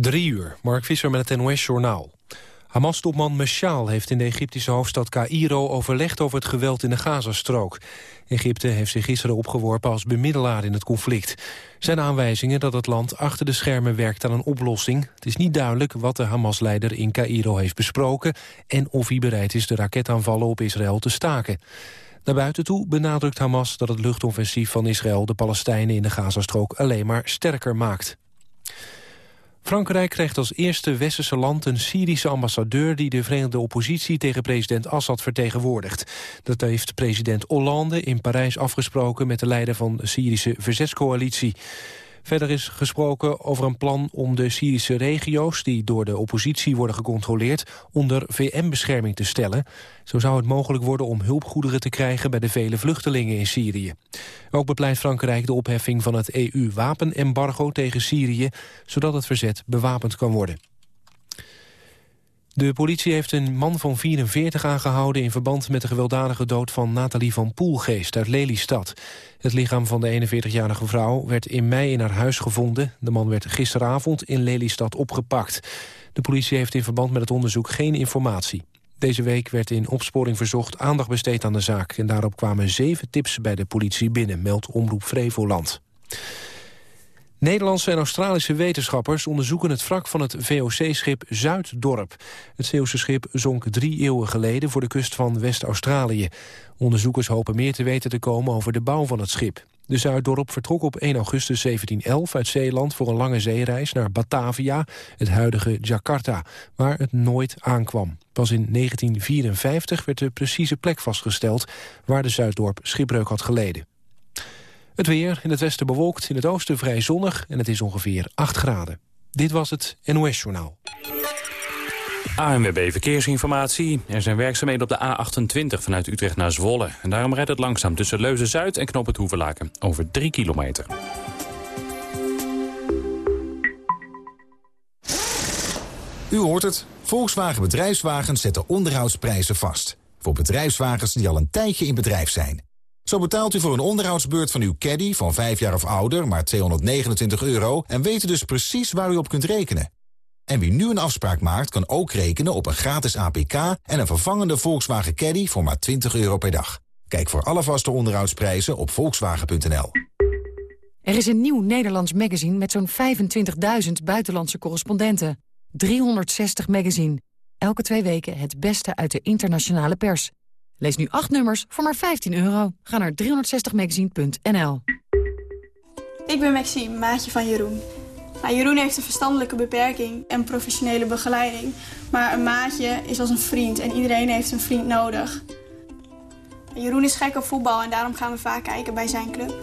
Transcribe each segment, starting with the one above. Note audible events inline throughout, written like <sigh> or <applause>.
Drie uur, Mark Visser met het NOS-journaal. Hamas-topman Meshaal heeft in de Egyptische hoofdstad Cairo overlegd over het geweld in de Gazastrook. Egypte heeft zich gisteren opgeworpen als bemiddelaar in het conflict. Zijn aanwijzingen dat het land achter de schermen werkt aan een oplossing. Het is niet duidelijk wat de Hamas-leider in Cairo heeft besproken... en of hij bereid is de raketaanvallen op Israël te staken. Naar buiten toe benadrukt Hamas dat het luchtoffensief van Israël... de Palestijnen in de Gazastrook alleen maar sterker maakt. Frankrijk krijgt als eerste westerse land een Syrische ambassadeur... die de Verenigde Oppositie tegen president Assad vertegenwoordigt. Dat heeft president Hollande in Parijs afgesproken... met de leider van de Syrische verzetscoalitie. Verder is gesproken over een plan om de Syrische regio's... die door de oppositie worden gecontroleerd... onder VN-bescherming te stellen. Zo zou het mogelijk worden om hulpgoederen te krijgen... bij de vele vluchtelingen in Syrië. Ook bepleit Frankrijk de opheffing van het EU-wapenembargo tegen Syrië... zodat het verzet bewapend kan worden. De politie heeft een man van 44 aangehouden... in verband met de gewelddadige dood van Nathalie van Poelgeest uit Lelystad. Het lichaam van de 41-jarige vrouw werd in mei in haar huis gevonden. De man werd gisteravond in Lelystad opgepakt. De politie heeft in verband met het onderzoek geen informatie. Deze week werd in opsporing verzocht aandacht besteed aan de zaak... en daarop kwamen zeven tips bij de politie binnen, meldt Omroep Flevoland. Nederlandse en Australische wetenschappers onderzoeken het wrak van het VOC-schip Zuiddorp. Het Zeeuwse schip zonk drie eeuwen geleden voor de kust van West-Australië. Onderzoekers hopen meer te weten te komen over de bouw van het schip. De Zuiddorp vertrok op 1 augustus 1711 uit Zeeland voor een lange zeereis naar Batavia, het huidige Jakarta, waar het nooit aankwam. Pas in 1954 werd de precieze plek vastgesteld waar de Zuiddorp schipbreuk had geleden. Het weer, in het westen bewolkt, in het oosten vrij zonnig... en het is ongeveer 8 graden. Dit was het NOS Journaal. ANWB Verkeersinformatie. Er zijn werkzaamheden op de A28 vanuit Utrecht naar Zwolle. En daarom rijdt het langzaam tussen Leuzen-Zuid en Knop het Hoevelaken. Over 3 kilometer. U hoort het. Volkswagen Bedrijfswagens zetten onderhoudsprijzen vast. Voor bedrijfswagens die al een tijdje in bedrijf zijn. Zo betaalt u voor een onderhoudsbeurt van uw caddy van 5 jaar of ouder maar 229 euro... en weet dus precies waar u op kunt rekenen. En wie nu een afspraak maakt, kan ook rekenen op een gratis APK... en een vervangende Volkswagen Caddy voor maar 20 euro per dag. Kijk voor alle vaste onderhoudsprijzen op volkswagen.nl. Er is een nieuw Nederlands magazine met zo'n 25.000 buitenlandse correspondenten. 360 magazine. Elke twee weken het beste uit de internationale pers. Lees nu 8 nummers voor maar 15 euro. Ga naar 360magazine.nl. Ik ben Maxime, maatje van Jeroen. Nou, Jeroen heeft een verstandelijke beperking en professionele begeleiding. Maar een maatje is als een vriend en iedereen heeft een vriend nodig. Jeroen is gek op voetbal en daarom gaan we vaak kijken bij zijn club.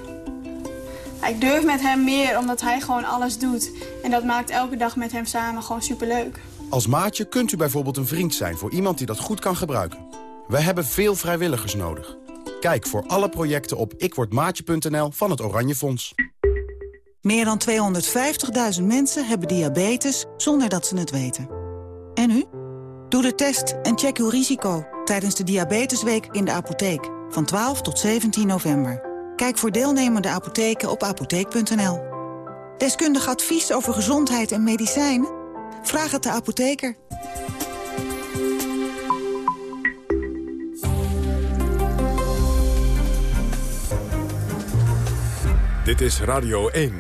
Nou, ik durf met hem meer omdat hij gewoon alles doet. En dat maakt elke dag met hem samen gewoon superleuk. Als maatje kunt u bijvoorbeeld een vriend zijn voor iemand die dat goed kan gebruiken. We hebben veel vrijwilligers nodig. Kijk voor alle projecten op ikwordmaatje.nl van het Oranje Fonds. Meer dan 250.000 mensen hebben diabetes zonder dat ze het weten. En u? Doe de test en check uw risico tijdens de Diabetesweek in de apotheek. Van 12 tot 17 november. Kijk voor deelnemende apotheken op apotheek.nl. Deskundig advies over gezondheid en medicijnen? Vraag het de apotheker. Dit is Radio 1.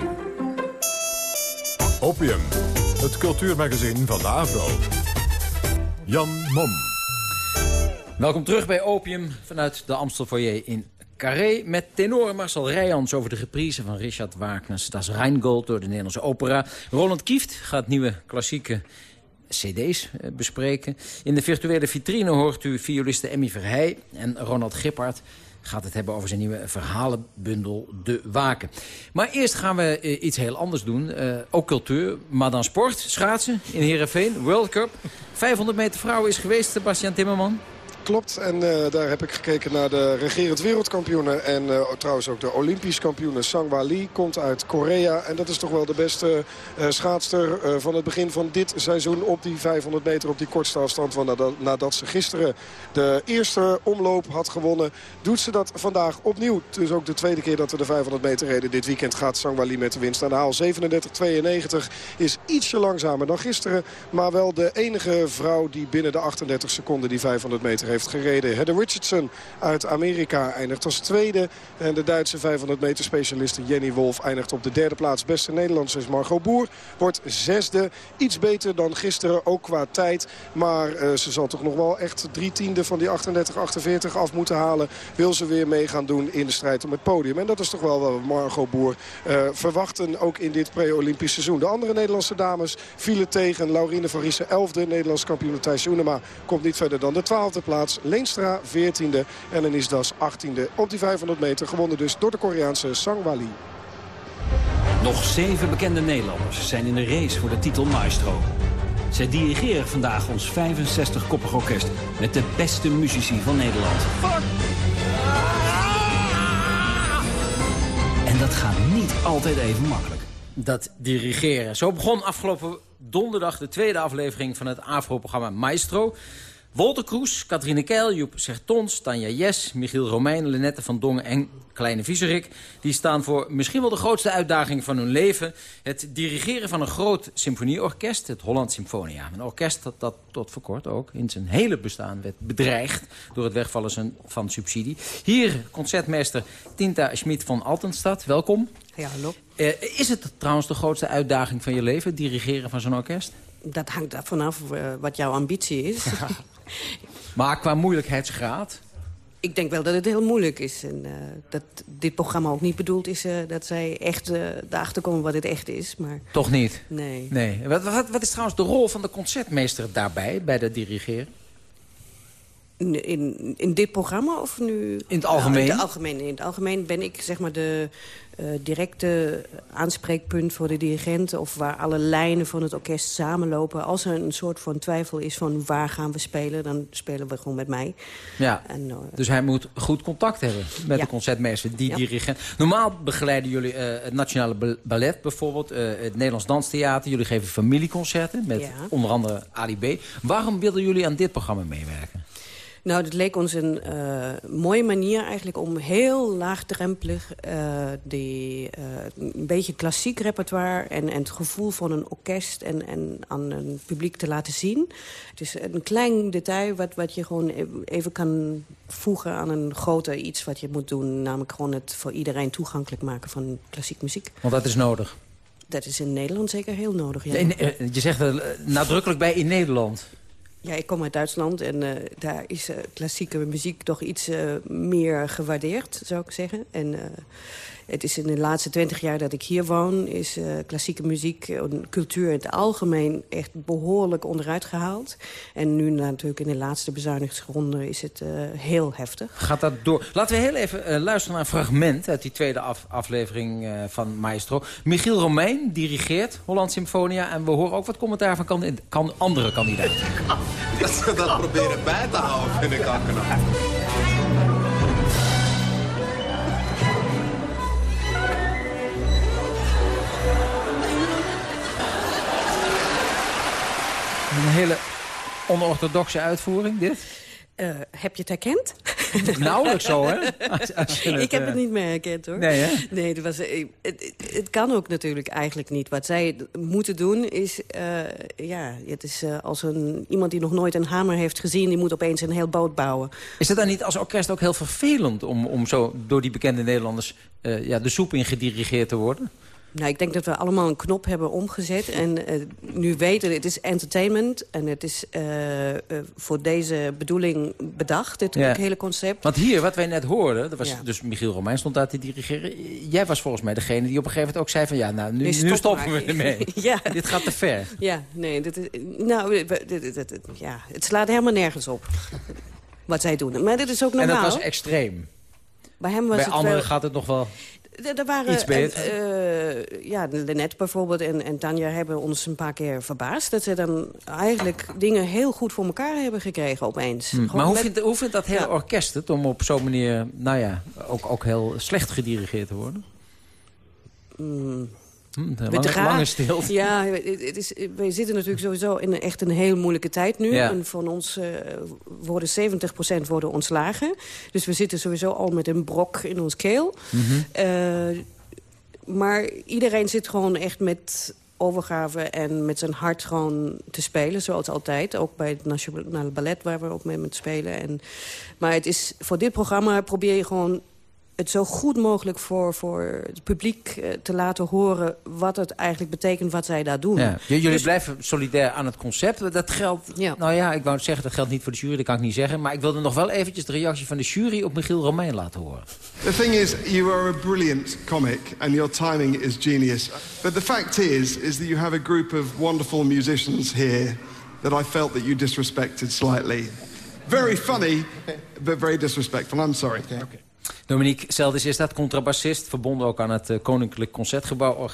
Opium, het cultuurmagazin van de Avro. Jan Mom. Welkom terug bij Opium vanuit de Amstel Foyer in Carré... met tenor Marcel Rijans over de reprise van Richard Wagner's Das Rheingold... door de Nederlandse opera. Roland Kieft gaat nieuwe klassieke cd's eh, bespreken. In de virtuele vitrine hoort u violiste Emmy Verheij en Ronald Gippard gaat het hebben over zijn nieuwe verhalenbundel De Waken. Maar eerst gaan we eh, iets heel anders doen. Uh, ook cultuur, maar dan sport. Schaatsen in Heerenveen, World Cup. <laughs> 500 meter vrouwen is geweest, Sebastian Timmerman. Klopt. En daar heb ik gekeken naar de regerend wereldkampioenen. En trouwens ook de Olympisch kampioenen. Sangwa Lee komt uit Korea. En dat is toch wel de beste schaatster van het begin van dit seizoen op die 500 meter op die kortste afstand. Want nadat, nadat ze gisteren de eerste omloop had gewonnen, doet ze dat vandaag opnieuw. Dus ook de tweede keer dat we de 500 meter reden dit weekend gaat Sangwali met de winst aan de haal. 37-92 is ietsje langzamer dan gisteren. Maar wel de enige vrouw die binnen de 38 seconden die 500 meter heeft gereden. Heather Richardson uit Amerika eindigt als tweede. En de Duitse 500 meter specialiste Jenny Wolf eindigt op de derde plaats. Beste Nederlandse is Margot Boer. Wordt zesde. Iets beter dan gisteren, ook qua tijd. Maar uh, ze zal toch nog wel echt drie tiende van die 38-48 af moeten halen. Wil ze weer mee gaan doen in de strijd om het podium. En dat is toch wel wat Margot Boer uh, verwachten ook in dit pre-Olympisch seizoen. De andere Nederlandse dames vielen tegen. Laurine van Riesen 11e, Nederlands kampioen Thijs Oenema komt niet verder dan de 12e plaats. Leenstra 14e en Enis Das 18e op die 500 meter. Gewonnen dus door de Koreaanse Sangwali. Nog zeven bekende Nederlanders zijn in de race voor de titel Maestro. Zij dirigeren vandaag ons 65-koppig orkest met de beste muzici van Nederland. En dat gaat niet altijd even makkelijk. Dat dirigeren. Zo begon afgelopen donderdag de tweede aflevering van het AVRO-programma Maestro. Wolter Kroes, Katrine Keil, Joep Sertons, Tanja Jes, Michiel Romein, Lenette van Dongen en Kleine Vieserik... die staan voor misschien wel de grootste uitdaging van hun leven. Het dirigeren van een groot symfonieorkest, het Holland Symfonia. Een orkest dat, dat tot voor kort ook in zijn hele bestaan werd bedreigd... door het wegvallen van subsidie. Hier concertmeester Tinta Schmid van Altenstad, welkom. Ja, hallo. Uh, is het trouwens de grootste uitdaging van je leven, het dirigeren van zo'n orkest? Dat hangt er vanaf uh, wat jouw ambitie is. <laughs> <laughs> <laughs> maar qua moeilijkheidsgraad? Ik denk wel dat het heel moeilijk is. En uh, dat dit programma ook niet bedoeld is uh, dat zij echt uh, erachter komen wat het echt is. Maar... Toch niet? Nee. nee. Wat, wat, wat is trouwens de rol van de concertmeester daarbij, bij het dirigeren? In, in dit programma of nu? In het algemeen? Nou, in, het algemeen in het algemeen ben ik zeg maar de uh, directe aanspreekpunt voor de dirigenten... of waar alle lijnen van het orkest samenlopen. Als er een soort van twijfel is van waar gaan we spelen... dan spelen we gewoon met mij. Ja, en, uh, dus hij moet goed contact hebben met ja. de concertmeester, die ja. dirigent. Normaal begeleiden jullie uh, het Nationale Ballet bijvoorbeeld... het Nederlands Danstheater. Jullie geven familieconcerten met ja. onder andere Ali B. Waarom wilden jullie aan dit programma meewerken? Nou, dat leek ons een uh, mooie manier eigenlijk om heel laagdrempelig... Uh, die, uh, een beetje klassiek repertoire en, en het gevoel van een orkest... En, en aan een publiek te laten zien. Het is een klein detail wat, wat je gewoon even kan voegen aan een groter iets wat je moet doen. Namelijk gewoon het voor iedereen toegankelijk maken van klassiek muziek. Want dat is nodig? Dat is in Nederland zeker heel nodig, ja. In, je zegt er nadrukkelijk bij in Nederland... Ja, ik kom uit Duitsland en uh, daar is uh, klassieke muziek toch iets uh, meer gewaardeerd, zou ik zeggen. En het is in de laatste twintig jaar dat ik hier woon... is klassieke muziek en cultuur in het algemeen echt behoorlijk onderuit gehaald. En nu natuurlijk in de laatste bezuinigingsronde is het heel heftig. Gaat dat door? Laten we heel even luisteren naar een fragment... uit die tweede af aflevering van Maestro. Michiel Romein dirigeert Holland Symfonia... en we horen ook wat commentaar van kan, kan andere kandidaten. <laughs> Dat ze dat proberen bij te houden, vind ik al knap. Een hele onorthodoxe uitvoering, dit? Uh, heb je het herkend? <laughs> Nauwelijks zo, hè? Als, als het, ik heb het niet meer herkend, hoor. Nee, hè? Nee, het, was, het, het, kan ook natuurlijk eigenlijk niet. Wat zij moeten doen is... Uh, ja, het is als een, iemand die nog nooit een hamer heeft gezien... die moet opeens een heel boot bouwen. Is het dan niet als orkest ook heel vervelend... om, om zo door die bekende Nederlanders ja, de soep in gedirigeerd te worden? Nou, ik denk dat we allemaal een knop hebben omgezet. En uh, nu weten, het is entertainment. En het is uh, uh, voor deze bedoeling bedacht, dit ja. hele concept. Want hier, wat wij net hoorden, dat was Ja. dus Michiel Romein stond daar te dirigeren. Jij was volgens mij degene die op een gegeven moment ook zei van... ja, nou, nu, Nu nu stoppen we ermee. <laughs> Ja. <laughs> Dit gaat te ver. Ja, nee, dit is, nou, dit- dit- dit- ja, het slaat helemaal nergens op. Wat zij doen. Maar dit is ook En normaal. dat was extreem. Bij hem was Bij het anderen wel... gaat het nog wel... Er waren, Iets beter. eh, ja, Lynette bijvoorbeeld en, en Tanja hebben ons een paar keer verbaasd... dat ze dan eigenlijk dingen heel goed voor elkaar hebben gekregen opeens. Hm, Gewoon Maar hoe met- vindt, hoe vindt dat hele orkest het om op zo'n manier... nou ja, ook, ook heel slecht gedirigeerd te worden? Mm. Hm, Met lange, lange stilte. Ja, het, is, wij zitten natuurlijk sowieso in een, echt een heel moeilijke tijd nu. Ja. En van ons eh, worden 70% worden ontslagen. Dus we zitten sowieso al met een brok in ons keel. Mhm. Eh, maar iedereen zit gewoon echt met overgave en met zijn hart gewoon te spelen, zoals altijd. Ook bij het Nationale Ballet, waar we ook mee met spelen. En, maar het is, voor dit programma probeer je gewoon het zo goed mogelijk voor, voor het publiek eh, te laten horen... wat het eigenlijk betekent wat zij daar doen. Ja. Jullie Dus- blijven solidair aan het concept. Dat geldt, nou ja, ik wou zeggen, dat geldt niet voor de jury, dat kan ik niet zeggen. Maar ik wilde nog wel eventjes de reactie van de jury op Michiel Romein laten horen. The thing is, you are a brilliant comic and your timing is genius. But the fact is, is that you have a group of wonderful musicians here that I felt that you disrespected slightly. Very funny, but very disrespectful. I'm sorry. Dominique Seldis is dat contrabassist, verbonden ook aan het eh, Koninklijk Concertgebouw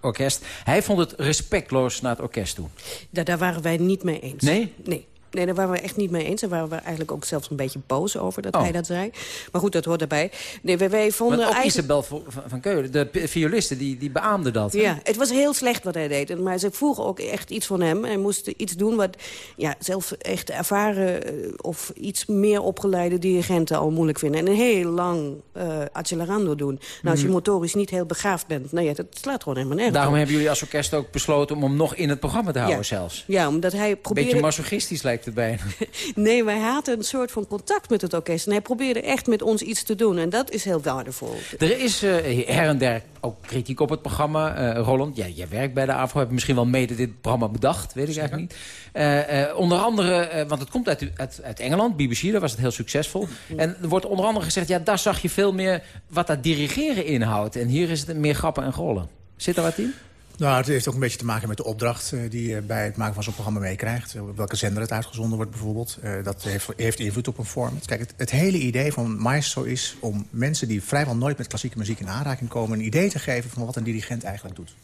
Orkest. Hij vond het respectloos naar het orkest toe. Daar, daar waren wij niet mee eens. Nee? Nee. Nee, daar waren we echt niet mee eens. Daar waren we eigenlijk ook zelfs een beetje boos over dat Oh. hij dat zei. Maar goed, dat hoort erbij. Nee, wij, wij vonden ook eigenlijk... Isabel van, Keulen, de p- violiste, die, die beaamde dat. hè? Ja, het was heel slecht wat hij deed. Maar ze vroegen ook echt iets van hem. Hij moest iets doen wat ja, zelfs echt ervaren... eh, of iets meer opgeleide dirigenten al moeilijk vinden. En een heel lang eh accelerando doen. Nou, als je Mhm. motorisch niet heel begaafd bent... nou ja, dat slaat gewoon helemaal nergens Daarom op. hebben jullie als orkest ook besloten om hem nog in het programma te houden Ja. zelfs. Ja, omdat hij Beetje probeerde... masochistisch lijkt het bijna. <laughs> Nee, wij hadden een soort van contact met het orkest. En hij probeerde echt met ons iets te doen. En dat is heel waardevol. Er is eh, her en der ook kritiek op het programma. Eh, Roland, jij, jij werkt bij de AVRO. Heb je misschien wel mede dit programma bedacht? Weet ik eigenlijk niet. Eh, eh, onder andere, eh, want het komt uit, uit, uit Engeland. BBC, daar was het heel succesvol. En er wordt onder andere gezegd... ja, daar zag je veel meer wat dat dirigeren inhoudt. En hier is het meer grappen en rollen. Zit er wat in? Nou, het heeft ook een beetje te maken met de opdracht eh, die je bij het maken van zo'n programma meekrijgt. Eh, welke zender het uitgezonden wordt bijvoorbeeld. Eh, dat heeft, heeft invloed op een format. Kijk, het, hele idee van Maestro is om mensen die vrijwel nooit met klassieke muziek in aanraking komen... een idee te geven van wat een dirigent eigenlijk doet.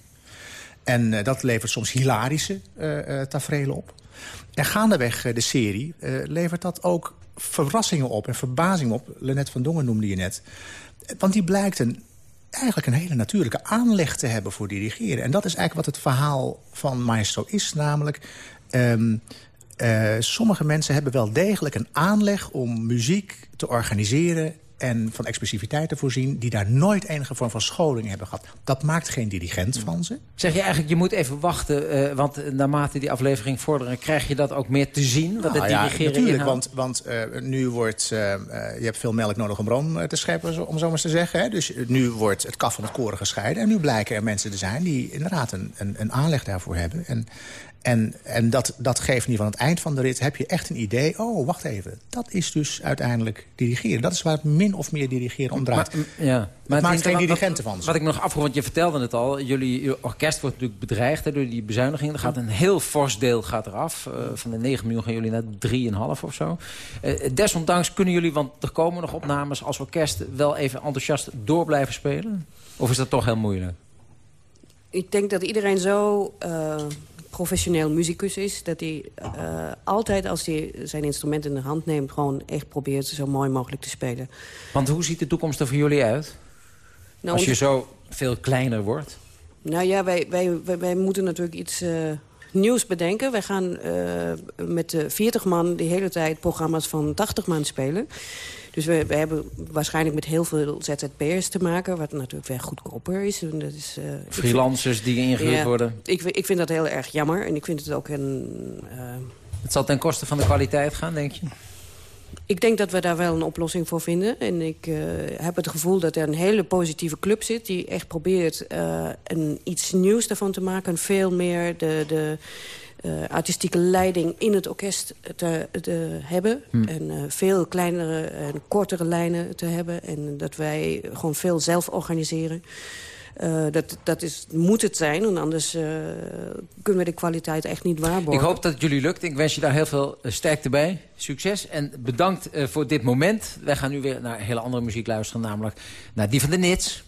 En eh, dat levert soms hilarische eh eh tafereelen op. En gaandeweg eh, de serie eh, levert dat ook verrassingen op en verbazingen op. Lennet van Dongen noemde je net. Eh, Want die blijkt een, eigenlijk een hele natuurlijke aanleg te hebben voor dirigeren. En dat is eigenlijk wat het verhaal van Maestro is. Namelijk, ehm, eh, sommige mensen hebben wel degelijk een aanleg om muziek te organiseren en van expressiviteit te voorzien... die daar nooit enige vorm van scholing hebben gehad. Dat maakt geen dirigent van ze. Zeg je eigenlijk, je moet even wachten... eh, want naarmate die aflevering vorderen... krijg je dat ook meer te zien? Wat het Nou ja, dirigeren natuurlijk, inhoudt? want, want eh, nu wordt... eh, eh, je hebt veel melk nodig om room eh, te scheppen, om zo maar eens te zeggen. Hè? Dus eh, nu wordt het kaf van het koren gescheiden. En nu blijken er mensen te zijn die inderdaad een, een, een aanleg daarvoor hebben. En, en, en dat, dat geeft niet van het eind van de rit heb je echt een idee... oh, wacht even, dat is dus uiteindelijk dirigeren. Dat is waar het min of meer dirigeren om draait. Maar, mm, ja. het het maakt geen dirigenten wat- van ze. Wat ik me nog afvroeg, want je vertelde het al. Jullie je orkest wordt natuurlijk bedreigd hè, door die bezuinigingen. Er gaat een heel fors deel gaat eraf. Eh, van de 9 miljoen gaan jullie naar 3,5 of zo. Eh, desondanks kunnen jullie, want er komen nog opnames als orkest... wel even enthousiast door blijven spelen? Of is dat toch heel moeilijk? Ik denk dat iedereen zo eh, professioneel muzikus is... dat hij eh, altijd als hij zijn instrument in de hand neemt... gewoon echt probeert zo mooi mogelijk te spelen. Want hoe ziet de toekomst er voor jullie uit? Nou, als je zo veel kleiner wordt? Nou ja, wij, wij, wij, wij moeten natuurlijk iets eh, nieuws bedenken. Wij gaan eh, met de 40 man de hele tijd programma's van 80 man spelen. Dus we, we hebben waarschijnlijk met heel veel ZZP'ers te maken... wat natuurlijk weer goedkoper is. En dat is eh, vind- Freelancers die ingehuurd Ja, worden? Ik, ik vind dat heel erg jammer. En ik vind het ook een... eh, Het zal ten koste van de kwaliteit gaan, denk je? ik denk dat we daar wel een oplossing voor vinden. En ik eh, heb het gevoel dat er een hele positieve club zit... die echt probeert een, iets nieuws daarvan te maken. Veel meer de, de eh, artistieke leiding in het orkest te, te hebben. Hm. En eh, veel kleinere en kortere lijnen te hebben. En dat wij gewoon veel zelf organiseren. Eh, dat, dat is, moet het zijn, want anders kunnen we de kwaliteit echt niet waarborgen. Ik hoop dat het jullie lukt. Ik wens je daar heel veel sterkte bij. Succes en bedankt voor dit moment. Wij gaan nu weer naar hele andere muziek luisteren, namelijk naar die van de Nits.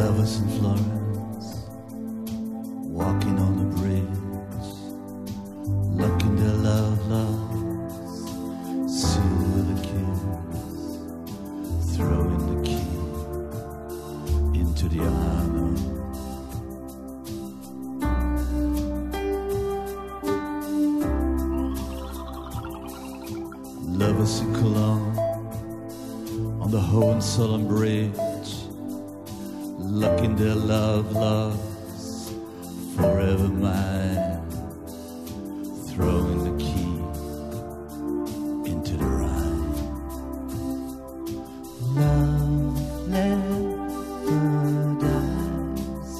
Lovers in Florence, walking on the bridge, looking their love loves, sealed with a kiss, throwing the key into the armor. Lovers in Cologne, on the Hohenzollern Bridge, looking their love loves forever mine. Throwing the key into the Rhine love never dies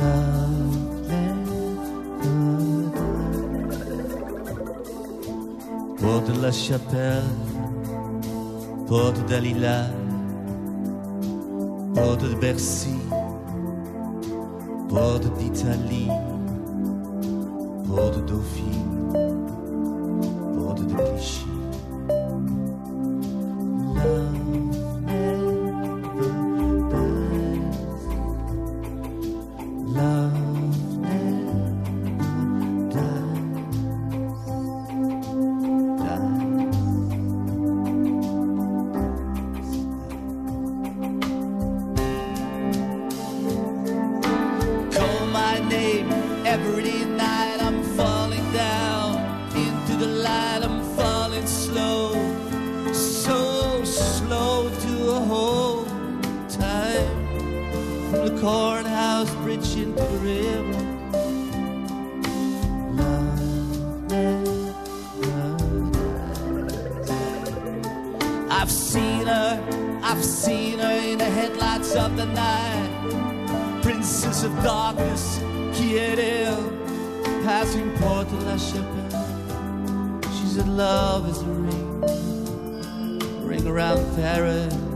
love never dies Porte de la Chapelle Porte d'Alila Said, Love is a ring, ring around Paris.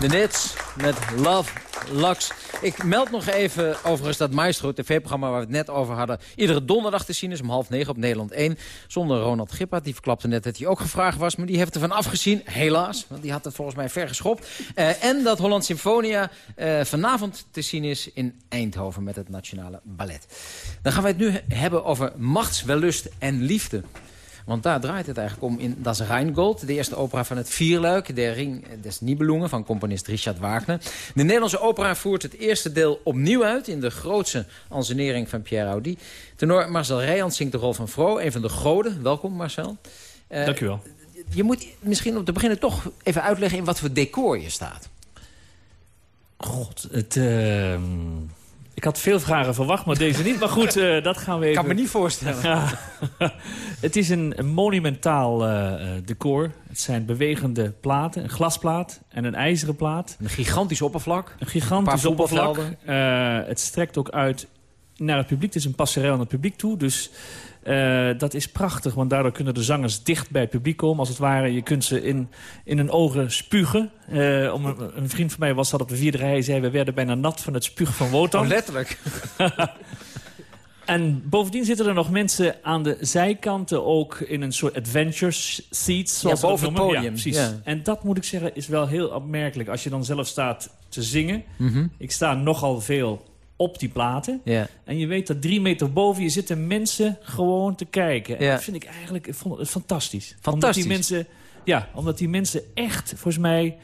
De Nits met Love Lux. Ik meld nog even overigens dat Maestro, tv-programma waar we het net over hadden... iedere donderdag te zien is om half negen op Nederland 1. Zonder Ronald Gippert, die verklapte net dat hij ook gevraagd was... maar die heeft ervan afgezien, helaas, want die had het volgens mij ver geschopt. Eh, en dat Holland Symfonia eh, vanavond te zien is in Eindhoven met het Nationale Ballet. Dan gaan we het nu hebben over machtswellust en liefde. Want daar draait het eigenlijk om in Das Rheingold. De eerste opera van het vierluik. De Ring des Nibelungen van componist Richard Wagner. De Nederlandse opera voert het eerste deel opnieuw uit... in de grootste ansenering van Pierre Audi. Tenor Marcel Rijans zingt de rol van Vro, een van de goden. Welkom Marcel. Eh, Dank u wel. Je moet misschien op te beginnen toch even uitleggen... in wat voor decor je staat. God, het... ehm, ik had veel vragen verwacht, maar deze niet. Maar goed, eh, dat gaan we even... kan me niet voorstellen. <laughs> Het is een, monumentaal eh, eh, decor. Het zijn bewegende platen, een glasplaat en een ijzeren plaat. Een gigantisch oppervlak. Een gigantisch Een oppervlak. het strekt ook uit naar het publiek. Het is een passerel naar het publiek toe. Dus eh, dat is prachtig, want daardoor kunnen de zangers dicht bij het publiek komen. Als het ware, je kunt ze in, in hun ogen spugen. Eh, om een, een vriend van mij was dat op de vierde rij. Zei, we werden bijna nat van het spugen van Wotan. Oh, letterlijk. <laughs> En bovendien zitten er nog mensen aan de zijkanten ook in een soort adventure seats. Zoals Ja, boven het podium, Ja, precies. ja. En dat moet ik zeggen is wel heel opmerkelijk. Als je dan zelf staat te zingen. Mhm. Ik sta nogal veel op die platen. En je weet dat drie meter boven je zitten mensen gewoon te kijken. En dat vind ik eigenlijk ik vond het fantastisch. Omdat Fantastisch. die mensen, ja, omdat die mensen echt, volgens mij...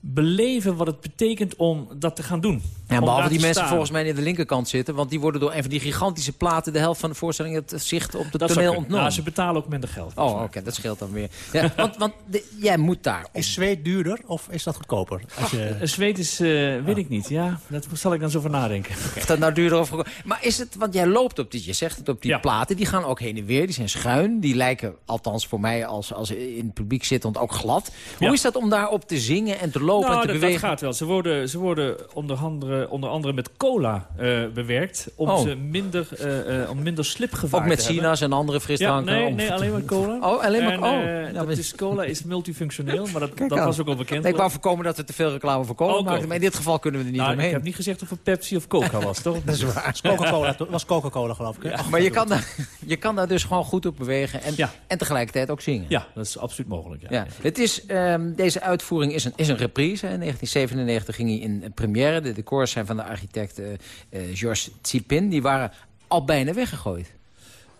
beleven wat het betekent om dat te gaan doen. Ja, behalve die mensen staan. volgens mij aan de linkerkant zitten. Want die worden door een van die gigantische platen... de helft van de voorstelling het zicht op zou toneel ontnomen. Nou, ze betalen ook minder geld. Oh, oké, dat scheelt dan weer. Ja, <laughs> want want de- jij moet daar. Is Zweed duurder of is dat goedkoper? Als je... Een zweet is, eh, weet ik niet. Ja, daar zal ik dan eens over nadenken. Of dat nou duurder of goedkoper- Maar is het, want jij loopt op die, je zegt het op die platen, die gaan ook heen en weer, die zijn schuin. Die lijken, althans voor mij als, als in het publiek zittend, ook glad. Hoe Ja. is dat om daarop te zingen en te lopen Nou, en te dat, bewegen? dat gaat wel. Ze worden, ze worden onder, andere, onder andere met cola eh, bewerkt. Om, Oh. ze minder, eh, eh, om minder slipgevaar Ook met sinaas en andere frisdranken? Ja, nee, om- nee, alleen maar cola. <laughs> Oh, alleen maar En, oh. eh, is, cola is multifunctioneel, maar dat, <laughs> dat was ook al bekend. Nee, ik wou voorkomen dat we te veel reclame voor cola al. Maar in dit geval kunnen we er niet Nou, omheen. Ik heb niet gezegd of het Pepsi of Coca was, toch? <laughs> Dat is waar. Coca-Cola, het was Coca-Cola geloof ik. Maar je kan, daar, je kan daar dus gewoon goed op bewegen en, en tegelijkertijd ook zingen. Ja, dat is absoluut mogelijk. Ja. Ja. Het is, ehm, deze uitvoering is een, is een reprise. In 1997 ging hij in première. De decors zijn van de architect eh eh, Georges Tsipin. Die waren al bijna weggegooid.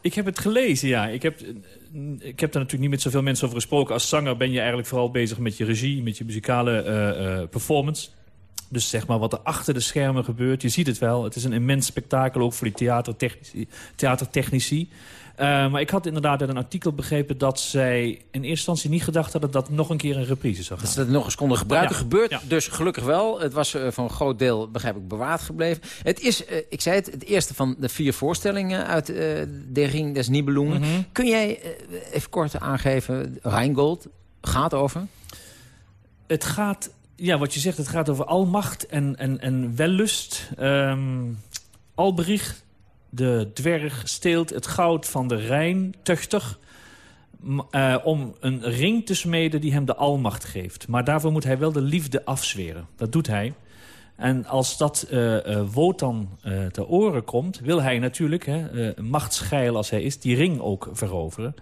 Ik heb het gelezen, ja. Ik heb, eh, ik heb daar natuurlijk niet met zoveel mensen over gesproken. Als zanger ben je eigenlijk vooral bezig met je regie, met je muzikale performance. Dus zeg maar wat er achter de schermen gebeurt. Je ziet het wel. Het is een immens spektakel, ook voor die theatertechnici. theatertechnici. Eh, maar ik had inderdaad uit een artikel begrepen dat zij in eerste instantie niet gedacht hadden dat nog een keer een reprise zou gaan. Dat ze dat nog eens konden gebruiken. Ja. Gebeurt Ja. dus gelukkig wel. Het was eh, voor een groot deel, begrijp ik, bewaard gebleven. Het is, eh, ik zei het, het eerste van de vier voorstellingen uit De Ring des Nibelungen. Mhm. Kun jij even kort aangeven, Rheingold gaat over? Het gaat, ja, wat je zegt, het gaat over almacht en, en, en wellust. Ehm Alberich, de dwerg, steelt het goud van de Rijn, tuchtig... m- eh, om een ring te smeden die hem de almacht geeft. Maar daarvoor moet hij wel de liefde afzweren. Dat doet hij. En als dat eh eh, Wotan eh te oren komt, wil hij natuurlijk, hè, machtsgeil als hij is, die ring ook veroveren.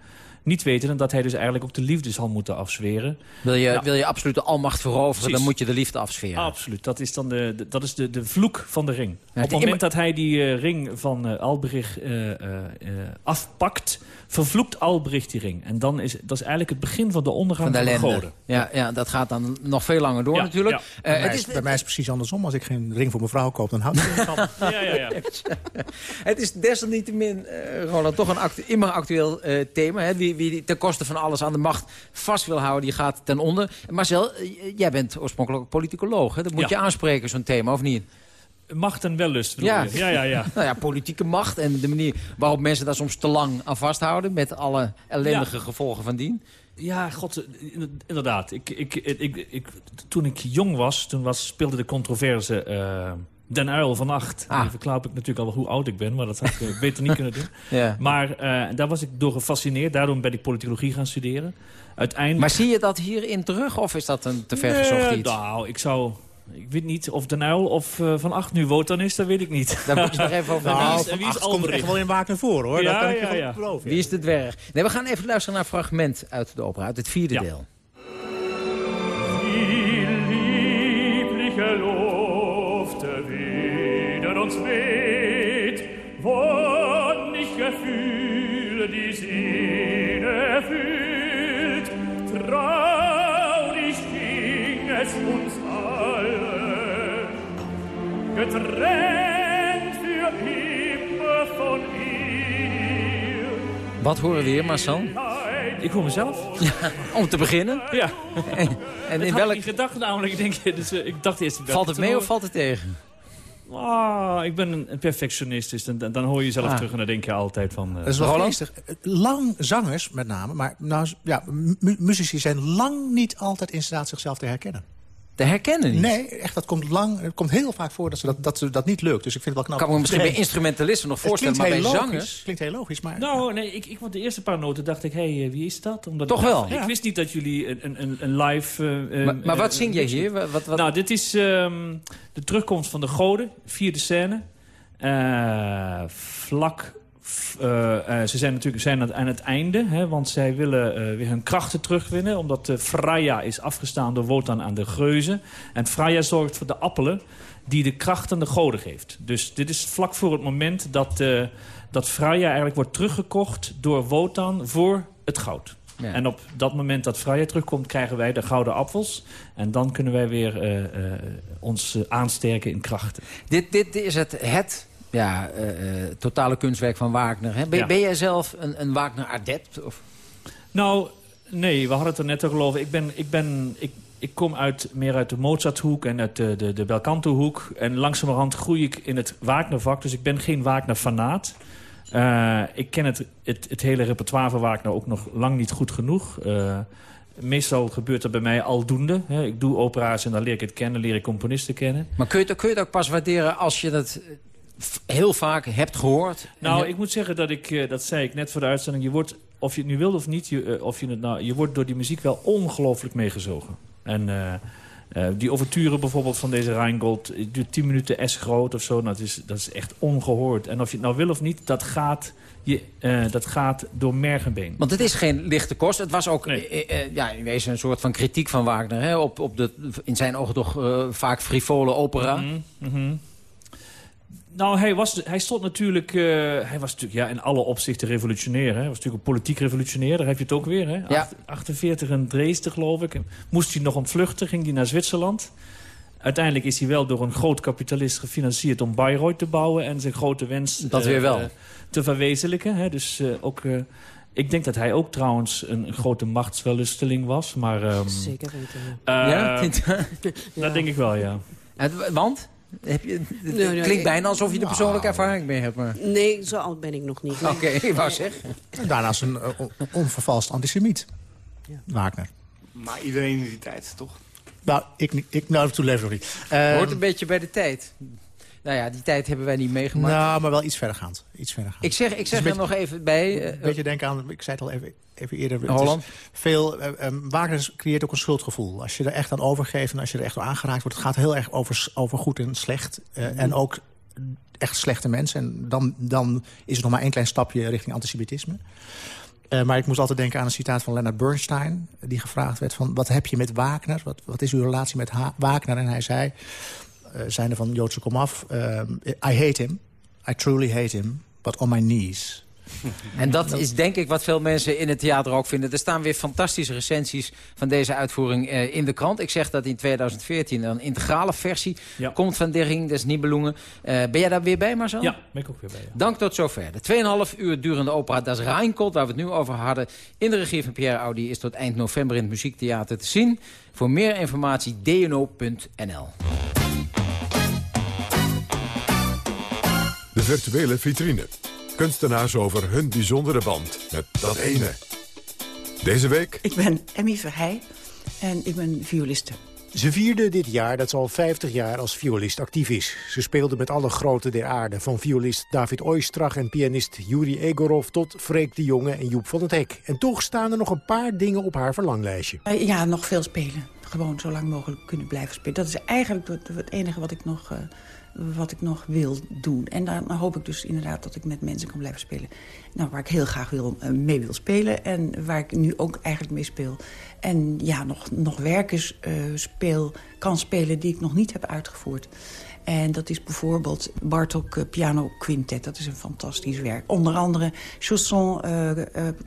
Niet weten dat hij dus eigenlijk ook de liefde zal moeten afzweren. Wil je, Nou, wil je absoluut de almacht veroveren, Precies. dan moet je de liefde afsferen. Absoluut, dat is dan de, de- dat is de, de vloek van de ring. Ja, Op het moment dat hij die eh, ring van Alberich eh, eh, eh, afpakt, vervloekt Alberich die ring. En dan is dat is eigenlijk het begin van de ondergang van van de goden. Ja, ja, dat gaat dan nog veel langer door Ja, natuurlijk. ja. Eh, bij, mij het is, is, bij mij is het precies andersom. Als ik geen ring voor mijn vrouw koop, dan houdt er niet van. <laughs> Ja, ja, ja. Het is desalniettemin, eh Roland, toch een actu immer actueel eh, thema. Hè? Wie, wie ten koste van alles aan de macht vast wil houden, die gaat ten onder. Marcel, jij bent oorspronkelijk politicoloog. Hè? Dat moet Ja. je aanspreken, zo'n thema, of niet? Macht en wellust, Ja. je? Ja, ja, ja. <laughs> nou ja, politieke macht en de manier waarop mensen daar soms te lang aan vasthouden... met alle ellendige gevolgen van dien. Ja, god, eh, inderdaad. Ik, ik, ik, ik, toen ik jong was, toen was, speelde de controverse eh, Den Uil van Acht. Ah. Verklaar ik natuurlijk al hoe oud ik ben, maar dat had ik eh, beter niet kunnen doen. <laughs> Ja. Maar daar was ik door gefascineerd. Daardoor ben ik politicologie gaan studeren. Uiteindelijk... Maar zie je dat hierin terug of is dat een te ver Nee, gezocht iets? Nou, ik zou... Ik weet niet of Den Uil of eh, Van Acht nu Wotan is, dat weet ik niet. Daar moet je nog even over Nou, is- en van wie is acht komt er echt wel in Waken voor, hoor. Ja, dat kan ik je ja, wel ja. beloven. Wie is de dwerg? Nee, we gaan even luisteren naar een fragment uit de opera, uit het vierde Ja. deel. liebliche Luft uns weht, getrennt für immer von ihr. Wat horen we hier, Marcel? Ik hoor mezelf. Om te beginnen. Ja. En, en in welk... Ik gedacht namelijk, denk je, <laughs> dus, eh, ik dacht eerst... Valt het mee of valt het tegen? Ah, ik ben een, perfectionist, dus dan, dan hoor je jezelf Ah. terug en dan denk je altijd van... eh, Dat is wel geestig. Lang zangers met name, maar nou, ja, mu- muzici zijn lang niet altijd in staat zichzelf te herkennen. Te herkennen niet? Nee, echt, dat komt lang. Het komt heel vaak voor dat, ze dat, dat, ze dat niet lukt. Dus ik vind het wel knap. kan me misschien Nee. bij instrumentalisten nog voorstellen, maar bij logisch. zangers... Klinkt heel logisch, maar... Nou, nee, ik, ik, want de eerste paar noten dacht ik, hé, hey, wie is dat? Omdat Toch ik, wel? Ik Ja. wist niet dat jullie een, een- een, live... eh, Maar, eh, maar wat eh, zing jij hier? Wat, wat, Nou, dit is ehm, de terugkomst van de goden, vierde scène. Eh, vlak... eh, eh, ze zijn natuurlijk zijn aan het einde, hè, want zij willen eh, weer hun krachten terugwinnen. Omdat uh, Freya is afgestaan door Wotan aan de geuzen. En Freya zorgt voor de appelen die de kracht aan de goden geeft. Dus dit is vlak voor het moment dat, eh, dat Freya eigenlijk wordt teruggekocht door Wotan voor het goud. Ja. En op dat moment dat vrijheid terugkomt, krijgen wij de gouden appels. En dan kunnen wij weer ons aansterken in krachten. Dit, dit is het, het ja, eh, eh, totale kunstwerk van Wagner. Hè? Ben, Ja. ben jij zelf een, een Wagner-adept? Of... Nou, nee, we hadden het er net over geloof ik. Ben, ik, ben, ik, ik kom uit, meer uit de Mozarthoek en uit de, de, de Belcanto-hoek. En langzamerhand groei ik in het Wagner-vak. Dus ik ben geen Wagner-fanaat. Eh, ik ken het, het, het hele repertoire van Wagner ook nog lang niet goed genoeg. Meestal gebeurt dat bij mij aldoende. Hè. Ik doe opera's en dan leer ik het kennen, leer ik componisten kennen. Maar kun je, kun je het ook pas waarderen als je dat heel vaak hebt gehoord? Nou, ik moet zeggen dat ik, eh, dat zei ik net voor de uitzending... je wordt, of je het nu wil of niet, je, eh, of je, het nou, je wordt door die muziek wel ongelooflijk meegezogen. En eh, die overture bijvoorbeeld van deze Rheingold... duurt 10 minuten S groot of zo, nou, dat, is, dat is echt ongehoord. En of je het nou wil of niet, dat gaat, je, dat gaat door merg en been. Want het is geen lichte kost. Het was ook eh, ja, in wezen een soort van kritiek van Wagner. Hè? Op, op de, in zijn ogen toch vaak frivole opera. Mhm. Nou, hij, was, hij stond natuurlijk... eh, hij was natuurlijk ja, in alle opzichten revolutionair. Hè? Hij was natuurlijk een politiek revolutionair. Daar heb je het ook weer. Hè? Ja. Acht- 48 in Dresden, geloof ik. Moest hij nog ontvluchten, ging hij naar Zwitserland. Uiteindelijk is hij wel door een groot kapitalist gefinancierd... om Bayreuth te bouwen en zijn grote wens Dat eh, weer wel. eh, te verwezenlijken. Hè? Dus eh, ook... eh, ik denk dat hij ook trouwens een, grote machtswellusteling was. Maar, ehm, Zeker weten. eh, Ja? <laughs> Dat denk ik wel, ja. Het- want? Heb je, het Nee, nee, klinkt bijna alsof je er persoonlijke ervaring mee hebt. Maar... Nee, zo oud ben ik nog niet. Oké, <laughs> wou zeggen. En daarnaast een eh, on- onvervalst antisemiet. Wagner. Maar iedereen in die tijd, toch? Nou, ik, ik nou, toen leef nog niet. Ehm, Hoort een beetje bij de tijd. Nou ja, die tijd hebben wij niet meegemaakt. nou, maar wel iets verdergaand. Iets verdergaand. ik zeg, ik zeg er nog even bij... eh, Een beetje denken aan, ik zei het al even, even eerder. het Holland. Veel, eh, eh, Wagner creëert ook een schuldgevoel. Als je er echt aan overgeeft en als je er echt door aangeraakt wordt... het gaat heel erg over, over goed en slecht. eh. En ook echt slechte mensen. En dan, dan is er nog maar één klein stapje richting antisemitisme. Eh, maar ik moest altijd denken aan een citaat van Leonard Bernstein... die gevraagd werd van, wat heb je met Wagner? Wat, wat is uw relatie met Ha- Wagner? En hij zei, zijnde van Joodse komaf... eh, I hate him, I truly hate him, but on my knees... <laughs> En dat is denk ik wat veel mensen in het theater ook vinden. Er staan weer fantastische recensies van deze uitvoering eh, in de krant. Ik zeg dat in 2014 een integrale versie Ja. komt van Der Ring des Nibelungen. Eh, ben jij daar weer bij, Marcel? Ja, ben ik ook weer bij. ja. Dank tot zover. De 2,5 uur durende opera Das Rheingold, waar we het nu over hadden... in de regie van Pierre Audi, is tot eind november in het Muziektheater te zien. Voor meer informatie dno.nl. virtuele vitrine. Kunstenaars over hun bijzondere band met dat ene. Deze week Ik ben Emmy Verheij en ik ben violiste. Ze vierde dit jaar dat ze al 50 jaar als violist actief is. Ze speelde met alle groten der aarde. Van violist David Oistrach en pianist Yuri Egorov... tot Freek de Jonge en Joep van het Hek. En toch staan er nog een paar dingen op haar verlanglijstje. Eh, ja, nog veel spelen. Gewoon zo lang mogelijk kunnen blijven spelen. Dat is eigenlijk het, het enige wat ik, nog, eh, wat ik nog wil doen. En dan hoop ik dus inderdaad dat ik met mensen kan blijven spelen. Nou, waar ik heel graag wil, eh, mee wil spelen. En waar ik nu ook eigenlijk mee speel. En ja, nog, nog werken eh, speel, kan spelen die ik nog niet heb uitgevoerd. En dat is bijvoorbeeld Bartok eh, Piano Quintet. Dat is een fantastisch werk. Onder andere Chausson,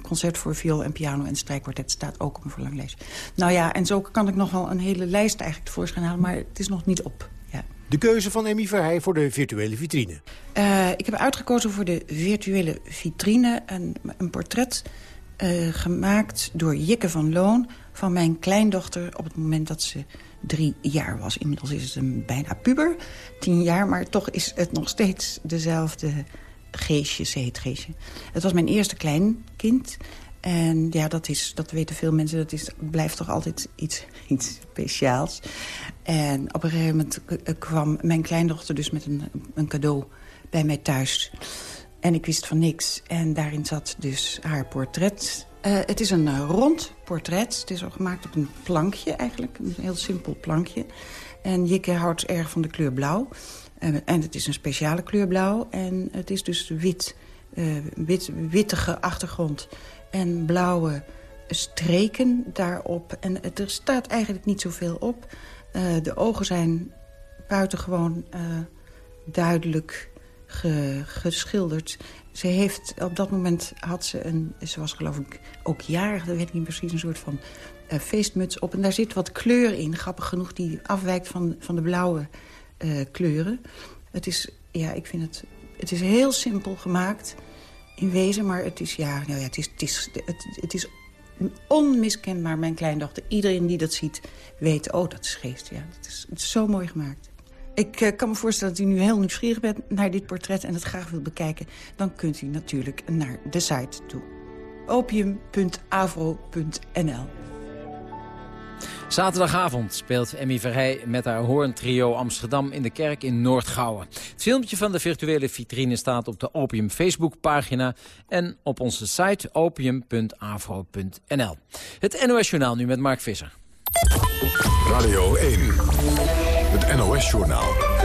concert voor viool en piano en strijkkwartet... staat ook op mijn verlanglijst. Nou ja, en zo kan ik nog wel een hele lijst eigenlijk tevoorschijn halen... maar het is nog niet op. Ja. De keuze van Emmy Verheij voor de virtuele vitrine. Uh, ik heb uitgekozen voor de virtuele vitrine een, een portret uh, gemaakt door Jikke van Loon... van mijn kleindochter op het moment dat ze drie jaar was. Inmiddels is het een bijna puber, tien jaar... maar toch is het nog steeds dezelfde geestje, ze heet geestje. Het was mijn eerste kleinkind... En ja, dat, is, dat weten veel mensen, dat is, blijft toch altijd iets, iets speciaals. En op een gegeven moment kwam mijn kleindochter dus met een, een cadeau bij mij thuis. En ik wist van niks. En daarin zat dus haar portret. Uh, het is een uh, rond portret. Het is al gemaakt op een plankje eigenlijk. Een heel simpel plankje. En Jikke houdt erg van de kleur blauw. Uh, en het is een speciale kleur blauw. En het is dus wit, wit wittige achtergrond en blauwe streken daarop. En er staat eigenlijk niet zoveel op. Uh, de ogen zijn buitengewoon uh, duidelijk ge- geschilderd. Ze heeft op dat moment had ze een, ze was geloof ik ook jarig, dat weet ik niet precies, een soort van eh, feestmuts op. En daar zit wat kleur in, grappig genoeg, die afwijkt van, van de blauwe eh, kleuren. Het is, ja, ik vind het, het is heel simpel gemaakt wezen, maar het is, ja, nou ja, het is, het is, het, is onmiskenbaar mijn kleindochter. Iedereen die dat ziet weet, oh, dat is geest. Ja, het, is, het is zo mooi gemaakt. Ik eh, kan me voorstellen dat u nu heel nieuwsgierig bent naar dit portret... en het graag wilt bekijken. Dan kunt u natuurlijk naar de site toe. opium.avro.nl Zaterdagavond speelt Emmy Verheij met haar hoorntrio Amsterdam in de kerk in Noordgouwen. Het filmpje van de virtuele vitrine staat op de Opium Facebookpagina en op onze site opium.avro.nl. Het NOS Journaal nu met Mark Visser. Radio 1, het NOS-journaal.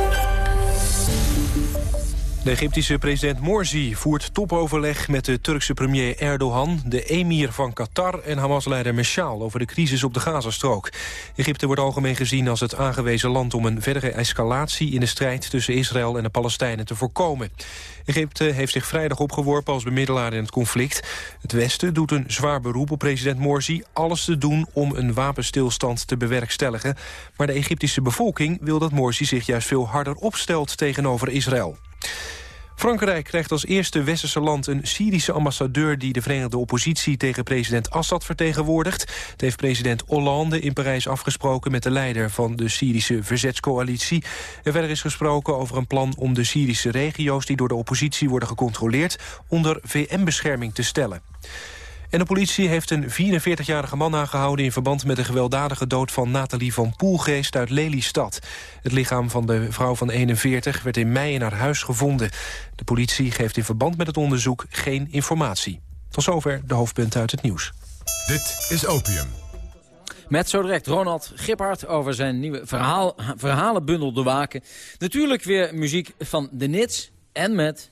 De Egyptische president Morsi voert topoverleg met de Turkse premier Erdogan... de emir van Qatar en Hamas-leider Meshaal over de crisis op de Gazastrook. Egypte wordt algemeen gezien als het aangewezen land... om een verdere escalatie in de strijd tussen Israël en de Palestijnen te voorkomen. Egypte heeft zich vrijdag opgeworpen als bemiddelaar in het conflict. Het Westen doet een zwaar beroep op president Morsi... alles te doen om een wapenstilstand te bewerkstelligen. Maar de Egyptische bevolking wil dat Morsi zich juist veel harder opstelt tegenover Israël. Frankrijk krijgt als eerste westerse land een Syrische ambassadeur... die de Verenigde Oppositie tegen president Assad vertegenwoordigt. Het heeft president Hollande in Parijs afgesproken... met de leider van de Syrische verzetscoalitie. En verder is gesproken over een plan om de Syrische regio's... die door de oppositie worden gecontroleerd... onder VN-bescherming te stellen. En de politie heeft een 44-jarige man aangehouden... in verband met de gewelddadige dood van Nathalie van Poelgeest uit Lelystad. Het lichaam van de vrouw van 41 werd in mei in haar huis gevonden. De politie geeft in verband met het onderzoek geen informatie. Tot zover de hoofdpunten uit het nieuws. Dit is Opium. Met zo direct Ronald Giphart over zijn nieuwe verhaal, verhalenbundel De Waken. Natuurlijk weer muziek van de Nits en met...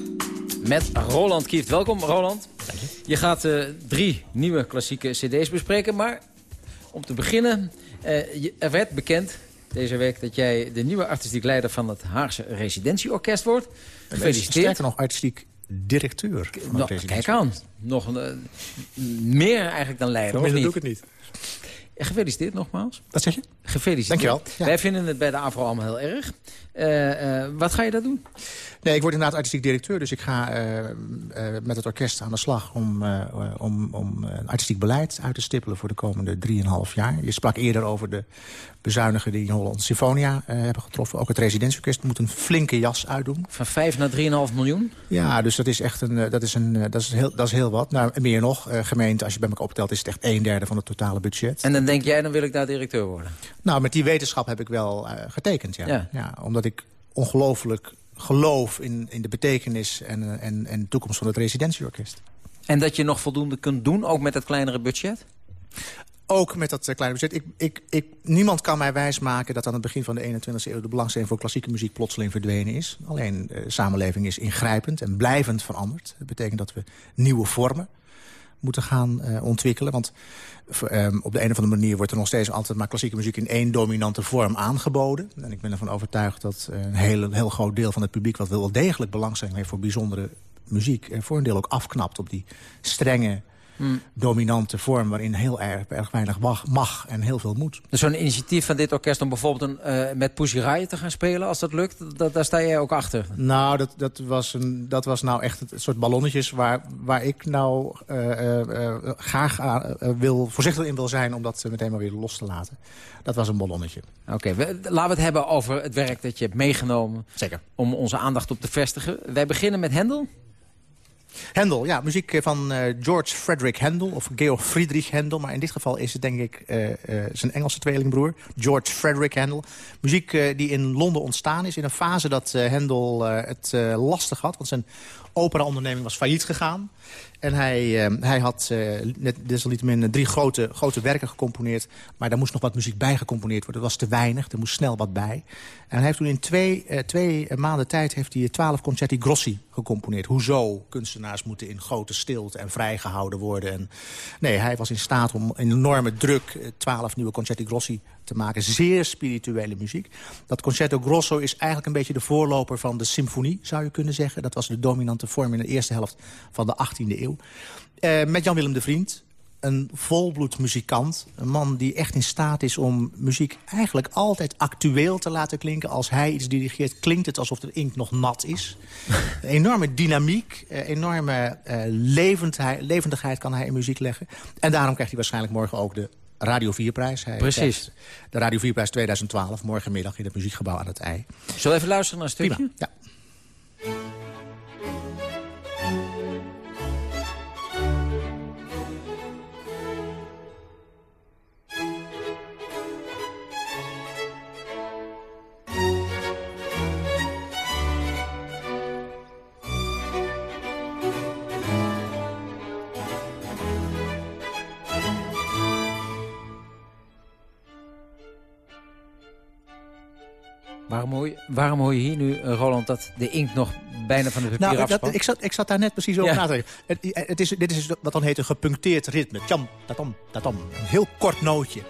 Met Roland Kieft. Welkom, Roland. Dank je. Je gaat uh, drie nieuwe klassieke cd's bespreken. Maar om te beginnen, uh, je, er werd bekend deze week... dat jij de nieuwe artistiek leider van het Haagse residentieorkest wordt. Gefeliciteerd. Sterker nog, artistiek directeur. Van no, kijk aan. Nog uh, meer eigenlijk dan leider, Zo, of niet? doe ik het niet. Gefeliciteerd nogmaals. Wat zeg je? Gefeliciteerd. Dankjewel. Ja. Wij vinden het bij de AVRO allemaal heel erg. Uh, uh, wat ga je daar doen? Nee, ik word inderdaad artistiek directeur. Dus ik ga uh, met het orkest aan de slag om, om, om een artistiek beleid uit te stippelen voor de komende 3,5 jaar. Je sprak eerder over de bezuinigen die in Holland Symfonia hebben getroffen. Ook het residentieorkest moet een flinke jas uitdoen. Van 5 naar 3,5 miljoen? Ja, dus dat is echt een, dat is een, dat is heel, dat is heel wat. Nou, meer nog, gemeente, als je bij elkaar optelt, is het echt een derde van het totale budget. En dan denk jij, dan wil ik daar directeur worden? Nou, met die wetenschap heb ik wel getekend, ja. Ja. ja. Omdat ik ongelooflijk geloof in, in de betekenis en, en, en de toekomst van het residentieorkest. En dat je nog voldoende kunt doen, ook met het kleinere budget? Ook met dat uh, kleine budget. Ik, ik, ik, niemand kan mij wijsmaken dat aan het begin van de 21e eeuw... de belangstelling voor klassieke muziek plotseling verdwenen is. Alleen de samenleving is ingrijpend en blijvend veranderd. Dat betekent dat we nieuwe vormen moeten gaan uh, ontwikkelen. Want um, op de een of andere manier wordt er nog steeds altijd maar klassieke muziek in één dominante vorm aangeboden. En ik ben ervan overtuigd dat uh, een heel, heel groot deel van het publiek... wat wel degelijk belangstelling heeft voor bijzondere muziek... er voor een deel ook afknapt op die strenge Hmm. dominante vorm waarin heel erg, erg weinig mag, mag en heel veel moet. Dus zo'n initiatief van dit orkest om bijvoorbeeld een, uh, met Pussy Riot te gaan spelen, als dat lukt, dat, daar sta jij ook achter? Nou, dat, dat, was, een, dat was nou echt het soort ballonnetjes waar, waar ik nou uh, uh, graag wil, voorzichtig in wil zijn om dat meteen maar weer los te laten. Dat was een ballonnetje. Oké, okay, laten we het hebben over het werk dat je hebt meegenomen. Zeker. Om onze aandacht op te vestigen. Wij beginnen met Hendel. Handel, ja, muziek van uh, George Frederick Handel of Georg Friedrich Handel. Maar in dit geval is het denk ik uh, zijn Engelse tweelingbroer, George Frederick Handel. Muziek die in Londen ontstaan is in een fase dat Handel het lastig had. Want zijn operaonderneming was failliet gegaan. En hij, eh, hij had uh, net, desalniettemin drie grote, grote werken gecomponeerd. Maar daar moest nog wat muziek bij gecomponeerd worden. Dat was te weinig, er moest snel wat bij. En hij heeft toen in twee, uh, twee maanden tijd heeft hij twaalf concerti grossi gecomponeerd. Hoezo kunstenaars moeten in grote stilte en vrijgehouden worden. En, nee, hij was in staat om enorme druk twaalf nieuwe concerti grossi te maken. Zeer spirituele muziek. Dat concerto grosso is eigenlijk een beetje de voorloper van de symfonie, zou je kunnen zeggen. Dat was de dominante vorm in de eerste helft van de 18e eeuw. Uh, met Jan-Willem de Vriend, een volbloed muzikant. Een man die echt in staat is om muziek eigenlijk altijd actueel te laten klinken. Als hij iets dirigeert, klinkt het alsof de inkt nog nat is. <laughs> enorme dynamiek, eh, enorme uh, levendigheid, levendigheid kan hij in muziek leggen. En daarom krijgt hij waarschijnlijk morgen ook de Radio 4-prijs. Precies. De Radio 4-prijs 2012, morgenmiddag in het Muziekgebouw aan het IJ. Zullen we even luisteren naar een stukje? Prima, ja. Hoor, je, waarom hoor je hier nu, uh, Roland, dat de inkt nog bijna van de papier nou? Dat, ik, zat, ik zat daar net precies over ja. na te denken. Het, het is, dit is wat dan heet een gepuncteerd ritme. Tjam, tatam, tatam. Een heel kort nootje.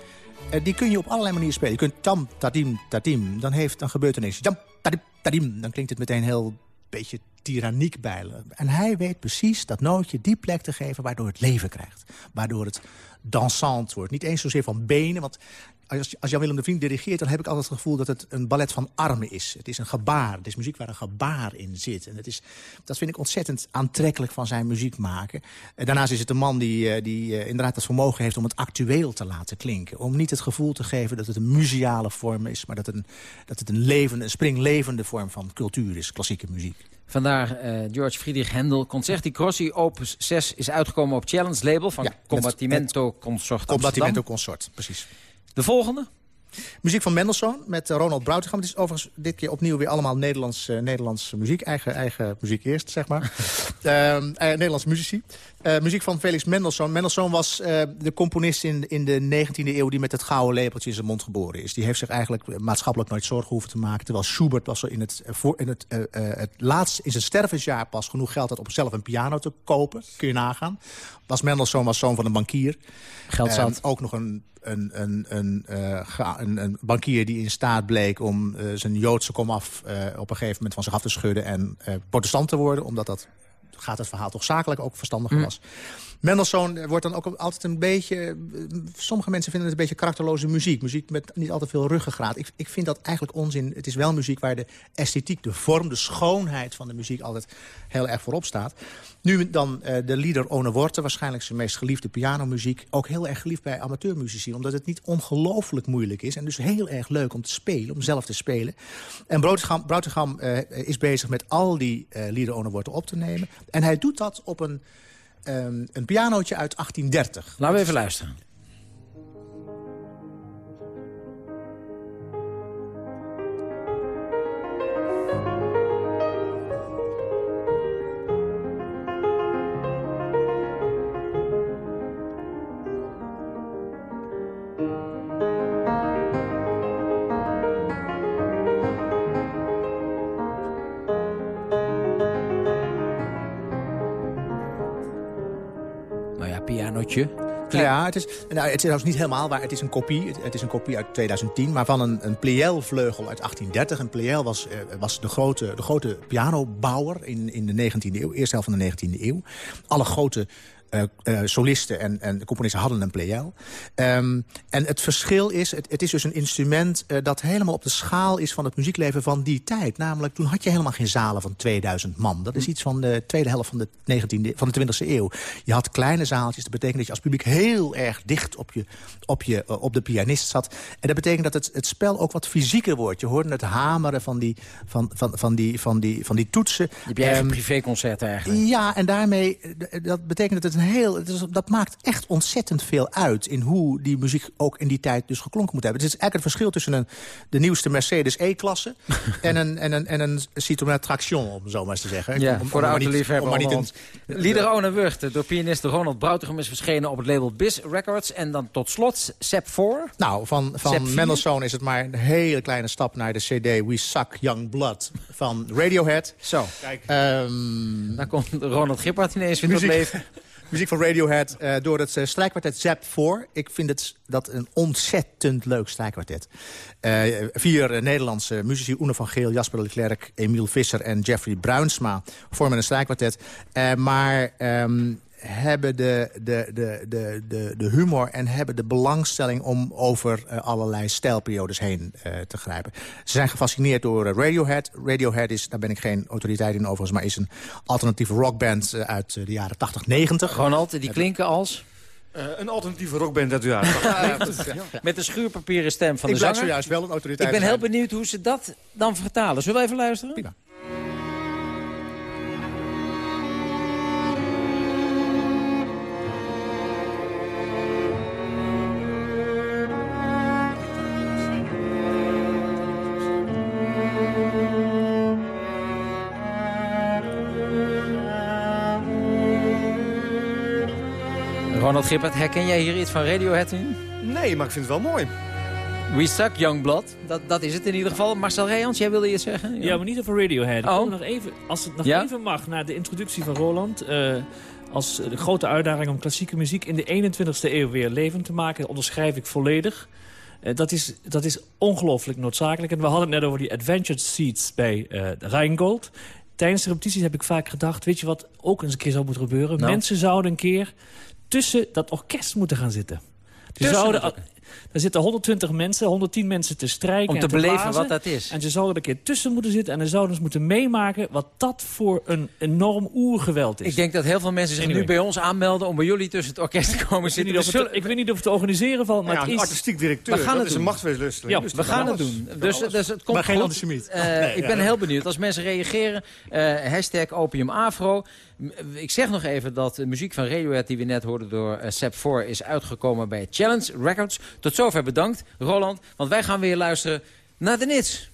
Uh, die kun je op allerlei manieren spelen. Je kunt tam, tadim, tadim. Dan, heeft, dan gebeurt er ineens jam, tadim, tadim. Dan klinkt het meteen heel beetje tyranniek bijlen. En hij weet precies dat nootje die plek te geven waardoor het leven krijgt. Waardoor het dansant wordt. Niet eens zozeer van benen, want als, als Jan-Willem de Vriend dirigeert... dan heb ik altijd het gevoel dat het een ballet van armen is. Het is een gebaar. Het is muziek waar een gebaar in zit. En het is, dat vind ik ontzettend aantrekkelijk van zijn muziek maken. En daarnaast is het een man die, die uh, inderdaad het vermogen heeft... om het actueel te laten klinken. Om niet het gevoel te geven dat het een museale vorm is... maar dat het een, dat het een, levende, een springlevende vorm van cultuur is, klassieke muziek. Vandaar uh, George Friedrich Händel. Concerti Crossi Opus 6 is uitgekomen op Challenge label... van ja, Combattimento Consort Combattimento Consort, precies. De volgende? Muziek van Mendelssohn met Ronald Broutigam. Het is overigens dit keer opnieuw weer allemaal Nederlands, uh, Nederlands muziek. Eigen, eigen muziek eerst, zeg maar. uh, <laughs> uh, Nederlands muzici. muziek van Felix Mendelssohn. Mendelssohn was de componist in, in de 19e eeuw... die met het gouden lepeltje in zijn mond geboren is. Die heeft zich eigenlijk maatschappelijk nooit zorgen hoeven te maken. Terwijl Schubert was er in het, voor, in het, het laatst in zijn stervensjaar pas genoeg geld had... om zelf een piano te kopen. Kun je nagaan. Was Mendelssohn was zoon van een bankier. Geld zat. ook nog een een, een, een, uh, een, een, bankier die in staat bleek om uh, zijn Joodse komaf uh, op een gegeven moment van zich af te schudden en protestant te worden. Omdat dat gaat het verhaal toch zakelijk ook verstandiger mm. Mendelssohn wordt dan ook altijd een beetje... Sommige mensen vinden het een beetje karakterloze muziek. Muziek met niet altijd veel ruggengraat. Ik, ik vind dat eigenlijk onzin. Het is wel muziek waar de esthetiek, de vorm, de schoonheid van de muziek... altijd heel erg voorop staat. Nu dan uh, de lieder One Worte, waarschijnlijk zijn meest geliefde pianomuziek. Ook heel erg geliefd bij amateurmuzici. Omdat het niet ongelooflijk moeilijk is. En dus heel erg leuk om te spelen, om zelf te spelen. En Broutigam uh, is bezig met al die uh, lieder One Worte op te nemen. En hij doet dat op een een pianootje uit 1830. Laten we even luisteren. Ja, het is, nou, het is trouwens niet helemaal waar. Het is een kopie. Het, is een kopie uit 2010, maar van een, een Pleyel-vleugel uit 1830. En Pleyel was, uh, was de, grote, de grote pianobouwer in, in de 19e eeuw. Eerste helft van de 19e eeuw. Alle grote solisten en, en componisten hadden een pleyel. Um, en het verschil is, het, het is dus een instrument uh, dat helemaal op de schaal is van het muziekleven van die tijd. Namelijk, toen had je helemaal geen zalen van 2000 man. Dat is iets van de tweede helft van de, 19e, van de 20e eeuw. Je had kleine zaaltjes, dat betekent dat je als publiek heel erg dicht op, je, op, je, op de pianist zat. En dat betekent dat het, het spel ook wat fysieker wordt. Je hoorde het hameren van die, van, van, van die, van die, van die toetsen. Je hebt je eigen um, privéconcert eigenlijk. Ja, en daarmee, dat betekent dat het een heel, het is, dat maakt echt ontzettend veel uit... in hoe die muziek ook in die tijd dus geklonken moet hebben. Het is eigenlijk het verschil tussen een, de nieuwste Mercedes E-klasse... <laughs> en een, en een, en een Citroën Traction, om zo maar eens te zeggen. Ja, Om- voor de autoliefhebber ons. Lieder One Wurgt, door pianist Ronald Broutigem is verschenen op het label Biz Records. En dan tot slot Sep 4. Nou, van, van. Mendelssohn is het maar een hele kleine stap naar de cd We Suck Young Blood van Radiohead. Zo. Kijk. Daar komt Ronald Gippard ineens weer tot leven. <laughs> Muziek van Radiohead eh, door het uh, strijkkwartet Zap 4. Ik vind het, dat een ontzettend leuk strijkkwartet. Eh, vier eh, Nederlandse muzici, Oene van Geel, Jasper de Klerk... Emiel Visser en Jeffrey Bruinsma vormen een strijkkwartet. Eh, maar ehm, hebben de, de, de, de, de, de humor en hebben de belangstelling... om over eh, allerlei stijlperiodes heen eh, te grijpen. Ze zijn gefascineerd door eh, Radiohead. Radiohead is, daar ben ik geen autoriteit in overigens... maar is een alternatieve rockband uit de jaren 80, 90. Ronald, die klinken als... Eh, een alternatieve rockband uit de jaren 80. <laughs> Met de schuurpapieren stem van Ik de blijf zanger. zojuist wel een autoriteit Ik ben heel benieuwd hoe ze dat dan vertalen. Zullen we even luisteren? Prima. Ronald Gippert, herken jij hier iets van Radiohead in? Nee, maar ik vind het wel mooi. We Suck Youngblood, dat, dat is het in ieder geval. Marcel Rijans, jij wilde iets zeggen? Ja, maar niet over Radiohead. Oh. nog even, als het nog Ja? even mag, naar de introductie van Roland. eh, als de grote uitdaging om klassieke muziek in de 21ste eeuw weer levend te maken, onderschrijf ik volledig. Eh, dat, is, dat is ongelooflijk noodzakelijk. En we hadden het net over die adventure seats bij eh Rheingold. Tijdens de repetities heb ik vaak gedacht, weet je wat ook eens een keer zou moeten gebeuren? Nou? Mensen zouden een keer tussen dat orkest moeten gaan zitten. Die zouden, er zitten 120 mensen, 110 mensen te strijken Om en te beleven blazen. wat dat is. En ze zouden er een keer tussen moeten zitten... en ze zouden eens moeten meemaken wat dat voor een enorm oergeweld is. Ik denk dat heel veel mensen zich Anyway. nu bij ons aanmelden... om bij jullie tussen het orkest te komen ik, weet zitten. niet of We het, zullen- ik weet niet of het te organiseren valt, maar Ja, het een is... artistiek directeur, We gaan dat het is een doen. machtswedlusteling. Ja, Dus we gaan het doen. Dus, dus het komt Maar geen antisemiet. Eh, <laughs> Nee, ik ja. ben heel benieuwd. Als mensen reageren, eh, hashtag opiumafro. M- Ik zeg nog even dat de muziek van Radiohead... die we net hoorden door uh, Sep 4 is uitgekomen bij Challenge Records. Tot zover bedankt, Roland. Want wij gaan weer luisteren naar de Nits.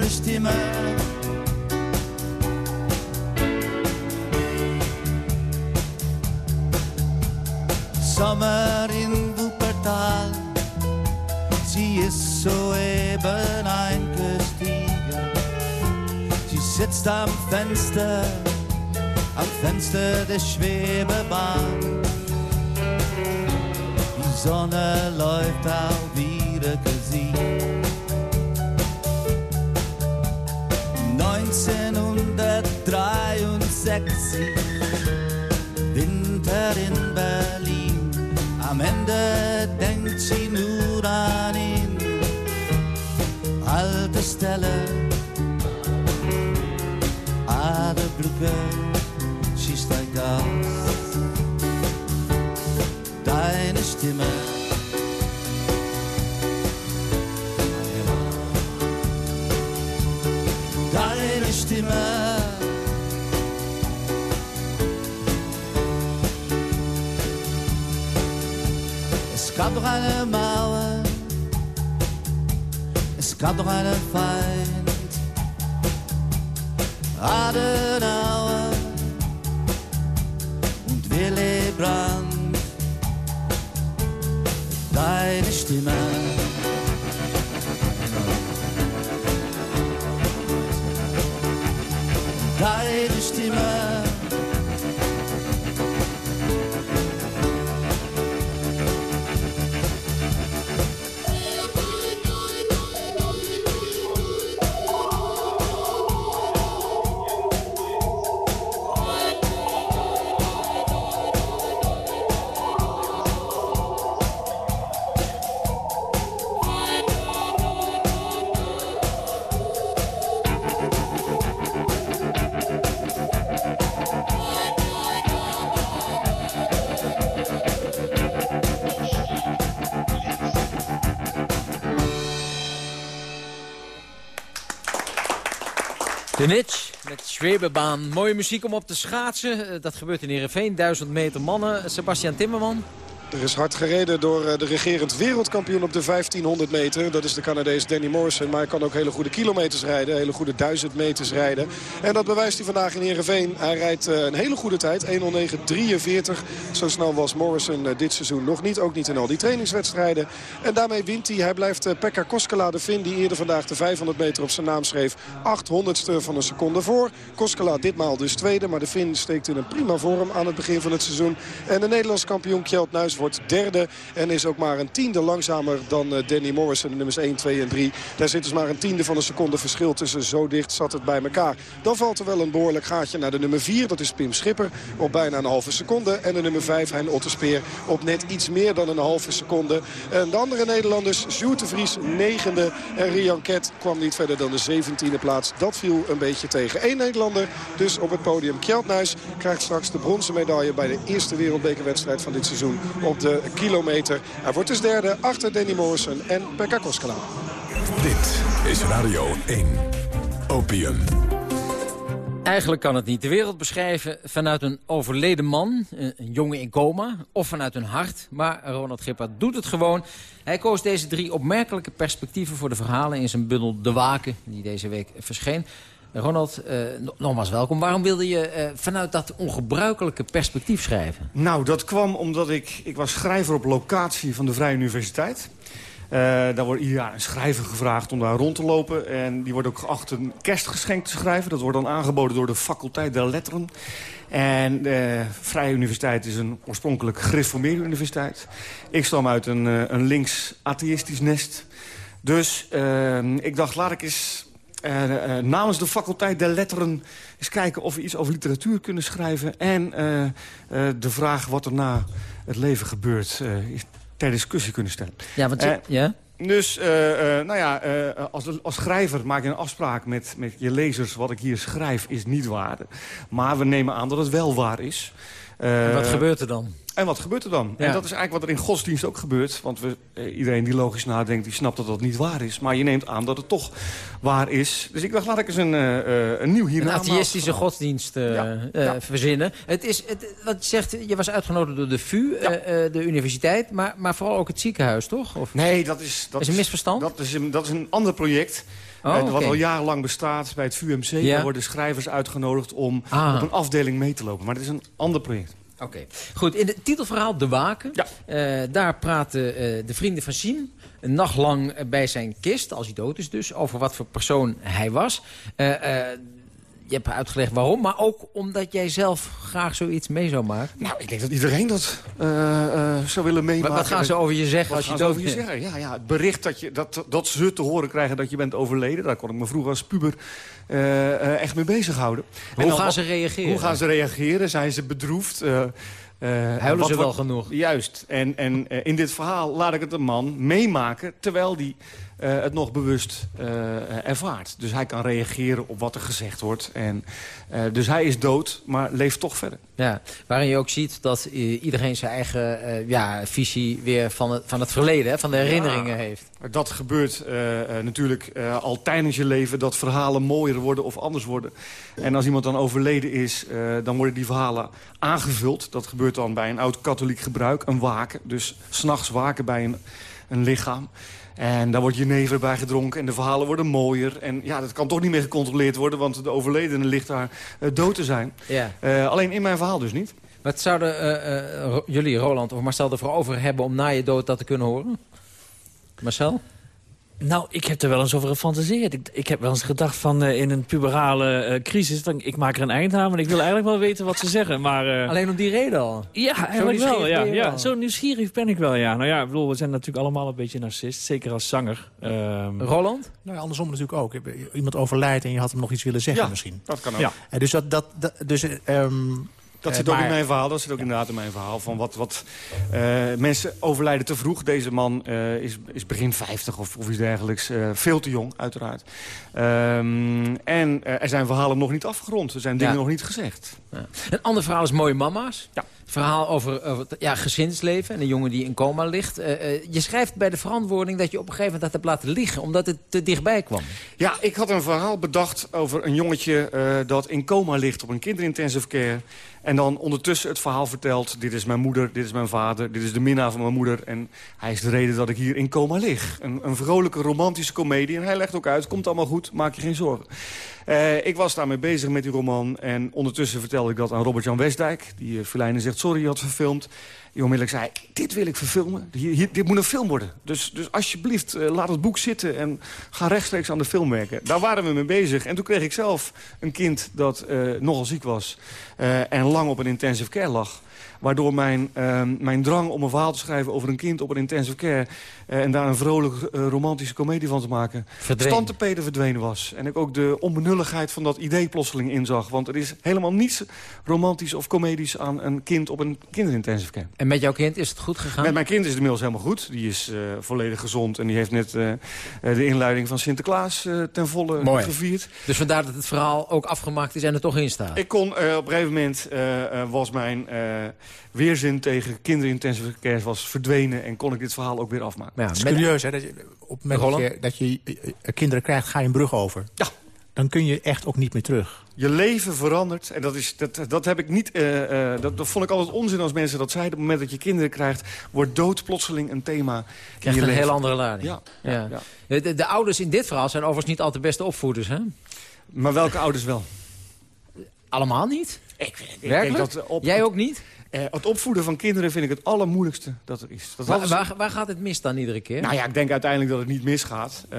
Stimme. Sommer in Wuppertal. Sie ist soeben eingestiegen. Sie sitzt am Fenster, am Fenster der Schwebebahn. Die Sonne läuft auf ihre Gesicht. 1963, Winter in Berlin. Am Ende denkt sie nur an ihn. Alte Stelle, Aderbrücke, sie steigt aus. Deine. Stimme. Doch eine Mauer, es gab doch einen Feind, Adenauer und Willy Brandt. Deine Stimme. De Nitsch met Schwebebaan. Mooie muziek om op te schaatsen. Eh, Dat gebeurt in Heerenveen. 1000 meter mannen. Sebastian Timmerman. Er is hard gereden door eh, de regerend wereldkampioen op de 1500 meter. Dat is de Canadees Danny Morrison. Maar hij kan ook hele goede kilometers rijden. Hele goede 1000 meters rijden. En dat bewijst hij vandaag in Heerenveen. Hij rijdt eh, een hele goede tijd. 1.09.43. Zo snel was Morrison eh, dit seizoen nog niet. Ook niet in al die trainingswedstrijden. En daarmee wint hij. Hij blijft Pekka Koskela, de Fin die eerder vandaag de 500 meter op zijn naam schreef. 800ste van een seconde voor. Koskela ditmaal dus tweede. Maar de Fin steekt in een prima vorm aan het begin van het seizoen. En de Nederlands kampioen Kjeld Nuis wordt derde. En is ook maar een tiende langzamer dan eh, Danny Morrison. Nummers 1, 2 en 3. Daar zit dus maar een tiende van een seconde verschil tussen. Zo dicht zat het bij elkaar. Dan valt er wel een behoorlijk gaatje naar de nummer 4. Dat is Pim Schipper op bijna een halve seconde. En de nummer 5, Hein Otterspeer, op net iets meer dan een halve seconde. En de andere Nederlanders, Sjoerd de Vries, negende. En Rian Ket kwam niet verder dan de zeventiende plaats. Dat viel een beetje tegen. Eén Nederlander dus op het podium. Kjeld Nuis krijgt straks de bronzen medaille bij de eerste wereldbekerwedstrijd van dit seizoen op de kilometer. Hij wordt dus derde achter Danny Morrison en Pekka Koskela. Dit is Radio 1. Opium. Eigenlijk kan het niet de wereld beschrijven vanuit een overleden man, een een jongen in coma, of vanuit een hart. Maar Ronald Gippert doet het gewoon. Hij koos deze drie opmerkelijke perspectieven voor de verhalen in zijn bundel De Waken, die deze week verscheen. Ronald, eh, no- nogmaals welkom. Waarom wilde je eh, vanuit dat ongebruikelijke perspectief schrijven? Nou, dat kwam omdat ik... Ik was schrijver op locatie van de Vrije Universiteit. Eh, daar wordt ieder jaar een schrijver gevraagd om daar rond te lopen. En die wordt ook geacht een kerstgeschenk te schrijven. Dat wordt dan aangeboden door de faculteit der letteren. En de Vrije Universiteit is een oorspronkelijk gereformeerde universiteit. Ik stam uit een, een links-atheïstisch nest. Dus ik dacht, laat ik eens eh, namens de faculteit der letteren eens kijken of we iets over literatuur kunnen schrijven. En eh, eh, de vraag wat er na het leven gebeurt eh, ter discussie kunnen stellen. Ja, want je- ja? Dus, eh, eh, nou ja, eh, als, als schrijver maak je een afspraak met, met je lezers. Wat ik hier schrijf is niet waar. Maar we nemen aan dat het wel waar is. Eh, En wat gebeurt er dan? En wat gebeurt er dan? Ja. En dat is eigenlijk wat er in godsdienst ook gebeurt. Want we, eh, iedereen die logisch nadenkt, die snapt dat dat niet waar is. Maar je neemt aan dat het toch waar is. Dus ik dacht, laat ik eens een, eh, een nieuw Een hiernamaals atheïstische godsdienst Ja, ja. verzinnen. Het is, het, wat je zegt, je was uitgenodigd door de VU, de universiteit, maar, maar vooral ook het ziekenhuis, toch? Of? Nee, dat is... Dat is een misverstand? Dat is een, dat is een ander project. Oh, wat al jarenlang bestaat bij het VUMC. Ja. Daar worden schrijvers uitgenodigd om Ah. op een afdeling mee te lopen. Maar het is een ander project. Oké, goed. In het titelverhaal De Waken, eh, daar praten eh, de vrienden van Siem een nacht lang eh, bij zijn kist, als hij dood is dus, over wat voor persoon hij was. Je hebt uitgelegd waarom, maar ook omdat jij zelf graag zoiets mee zou maken. Nou, ik denk dat iedereen dat eh, eh, zou willen meemaken. Wat gaan ze over je zeggen als je dood over je zeggen? Ja, ja, het bericht dat, je, dat, dat ze te horen krijgen dat je bent overleden... daar kon ik me vroeger als puber eh, echt mee bezighouden. Hoe gaan ze reageren? Hoe gaan ze reageren? Zijn ze bedroefd? Eh, Huilen ze wel genoeg? Juist. En, en in dit verhaal laat ik het een man meemaken... terwijl die eh, het nog bewust eh, ervaart. Dus hij kan reageren op wat er gezegd wordt. En, eh, dus hij is dood, maar leeft toch verder. Ja, waarin je ook ziet dat iedereen zijn eigen ja, visie weer van het, van het verleden, hè, van de herinneringen Ja, heeft. Dat gebeurt natuurlijk al tijdens je leven... dat verhalen mooier worden of anders worden. En als iemand dan overleden is, dan worden die verhalen aangevuld. Dat gebeurt dan bij een oud-katholiek gebruik, een waken. Dus s'nachts waken bij een, een lichaam. En daar wordt jenever bij gedronken en de verhalen worden mooier. En ja, dat kan toch niet meer gecontroleerd worden... want de overledene ligt daar eh, dood te zijn. Ja. Eh, alleen in mijn verhaal dus niet. Wat zouden eh, jullie, Roland of Marcel, ervoor over hebben om na je dood dat te kunnen horen? Marcel? Nou, ik heb er wel eens over gefantaseerd. Ik, ik heb wel eens gedacht van eh, in een puberale eh, crisis... Dan, ik maak er een eind aan, maar ik wil eigenlijk wel weten wat ze zeggen. Maar, eh, Alleen om die reden al? Ja, Zo eigenlijk wel. nieuwsgierig Ja, ja. Zo nieuwsgierig ben ik wel, ja. Nou ja, ik bedoel, we zijn natuurlijk allemaal een beetje narcist. Zeker als zanger. Ehm, Roland? Nou ja, andersom natuurlijk ook. Iemand overlijdt en je had hem nog iets willen zeggen Ja, misschien. dat kan ook. Ja. Dus dat... dat, dat dus, eh, ehm, Dat eh, zit ook maar- in mijn verhaal. Dat zit ook inderdaad in mijn verhaal. Van wat, wat eh, mensen overlijden te vroeg. Deze man eh, is, is begin 50 of, of iets dergelijks. Veel te jong, uiteraard. Ehm, en er zijn verhalen nog niet afgerond. Er zijn dingen nog niet gezegd. Ja. Een ander verhaal is Mooie Mama's. Ja. Verhaal over, ja, gezinsleven en een jongen die in coma ligt. Eh, eh, je schrijft bij de verantwoording dat je op een gegeven moment dat hebt laten liggen... omdat het te dichtbij kwam. Ja, ik had een verhaal bedacht over een jongetje eh, dat in coma ligt op een kinderintensive care. En dan ondertussen het verhaal vertelt. Dit is mijn moeder, dit is mijn vader, dit is de minnaar van mijn moeder. En hij is de reden dat ik hier in coma lig. Een, een vrolijke, romantische komedie. En hij legt ook uit, komt allemaal goed, maak je geen zorgen. Ik was daarmee bezig met die roman. En ondertussen vertelde ik dat aan Robert-Jan Westdijk. Die uh, Verlijnen zegt sorry had verfilmd. Die onmiddellijk zei, dit wil ik verfilmen. Hier, dit moet een film worden. Dus, dus alsjeblieft, eh, laat het boek zitten en ga rechtstreeks aan de film werken. Daar waren we mee bezig. En toen kreeg ik zelf een kind dat eh, nogal ziek was. eh, en lang op een intensive care lag. Waardoor mijn, eh, mijn drang om een verhaal te schrijven over een kind op een intensive care... eh, en daar een vrolijke eh, romantische komedie van te maken... Verdween. verdwenen was. En ik ook de onbenulligheid van dat idee plotseling inzag. Want er is helemaal niets romantisch of comedisch aan een kind op een kinderintensive care. En met jouw kind is het goed gegaan? Met mijn kind is het inmiddels helemaal goed. Die is eh, volledig gezond en die heeft net de inleiding van Sinterklaas ten volle Mooi. gevierd. Dus vandaar dat het verhaal ook afgemaakt is en er toch in staat. Ik kon op een gegeven moment was mijn weerzin tegen kinderintensive care was verdwenen en kon ik dit verhaal ook weer afmaken. Ja, Het is met- curieus, hè? Dat je, op het moment dat je, dat je eh, kinderen krijgt, ga je een brug over. Ja. Dan kun je echt ook niet meer terug. Je leven verandert. En dat, is, dat, dat heb ik niet. eh, eh, dat, dat vond ik altijd onzin als mensen dat zeiden. Op het moment dat je kinderen krijgt, wordt dood plotseling een thema. Krijgt je een leven. heel andere lading. Ja, Ja. ja. De, de- de ouders in dit verhaal zijn overigens niet altijd de beste opvoeders, hè? Maar welke ouders wel? Allemaal niet? Ik, ik Werkelijk? denk dat op, Jij ook niet? Eh, het opvoeden van kinderen vind ik het allermoeilijkste dat er is. Dat waar, waar gaat het mis dan iedere keer? Nou ja, ik denk uiteindelijk dat het niet misgaat. Eh,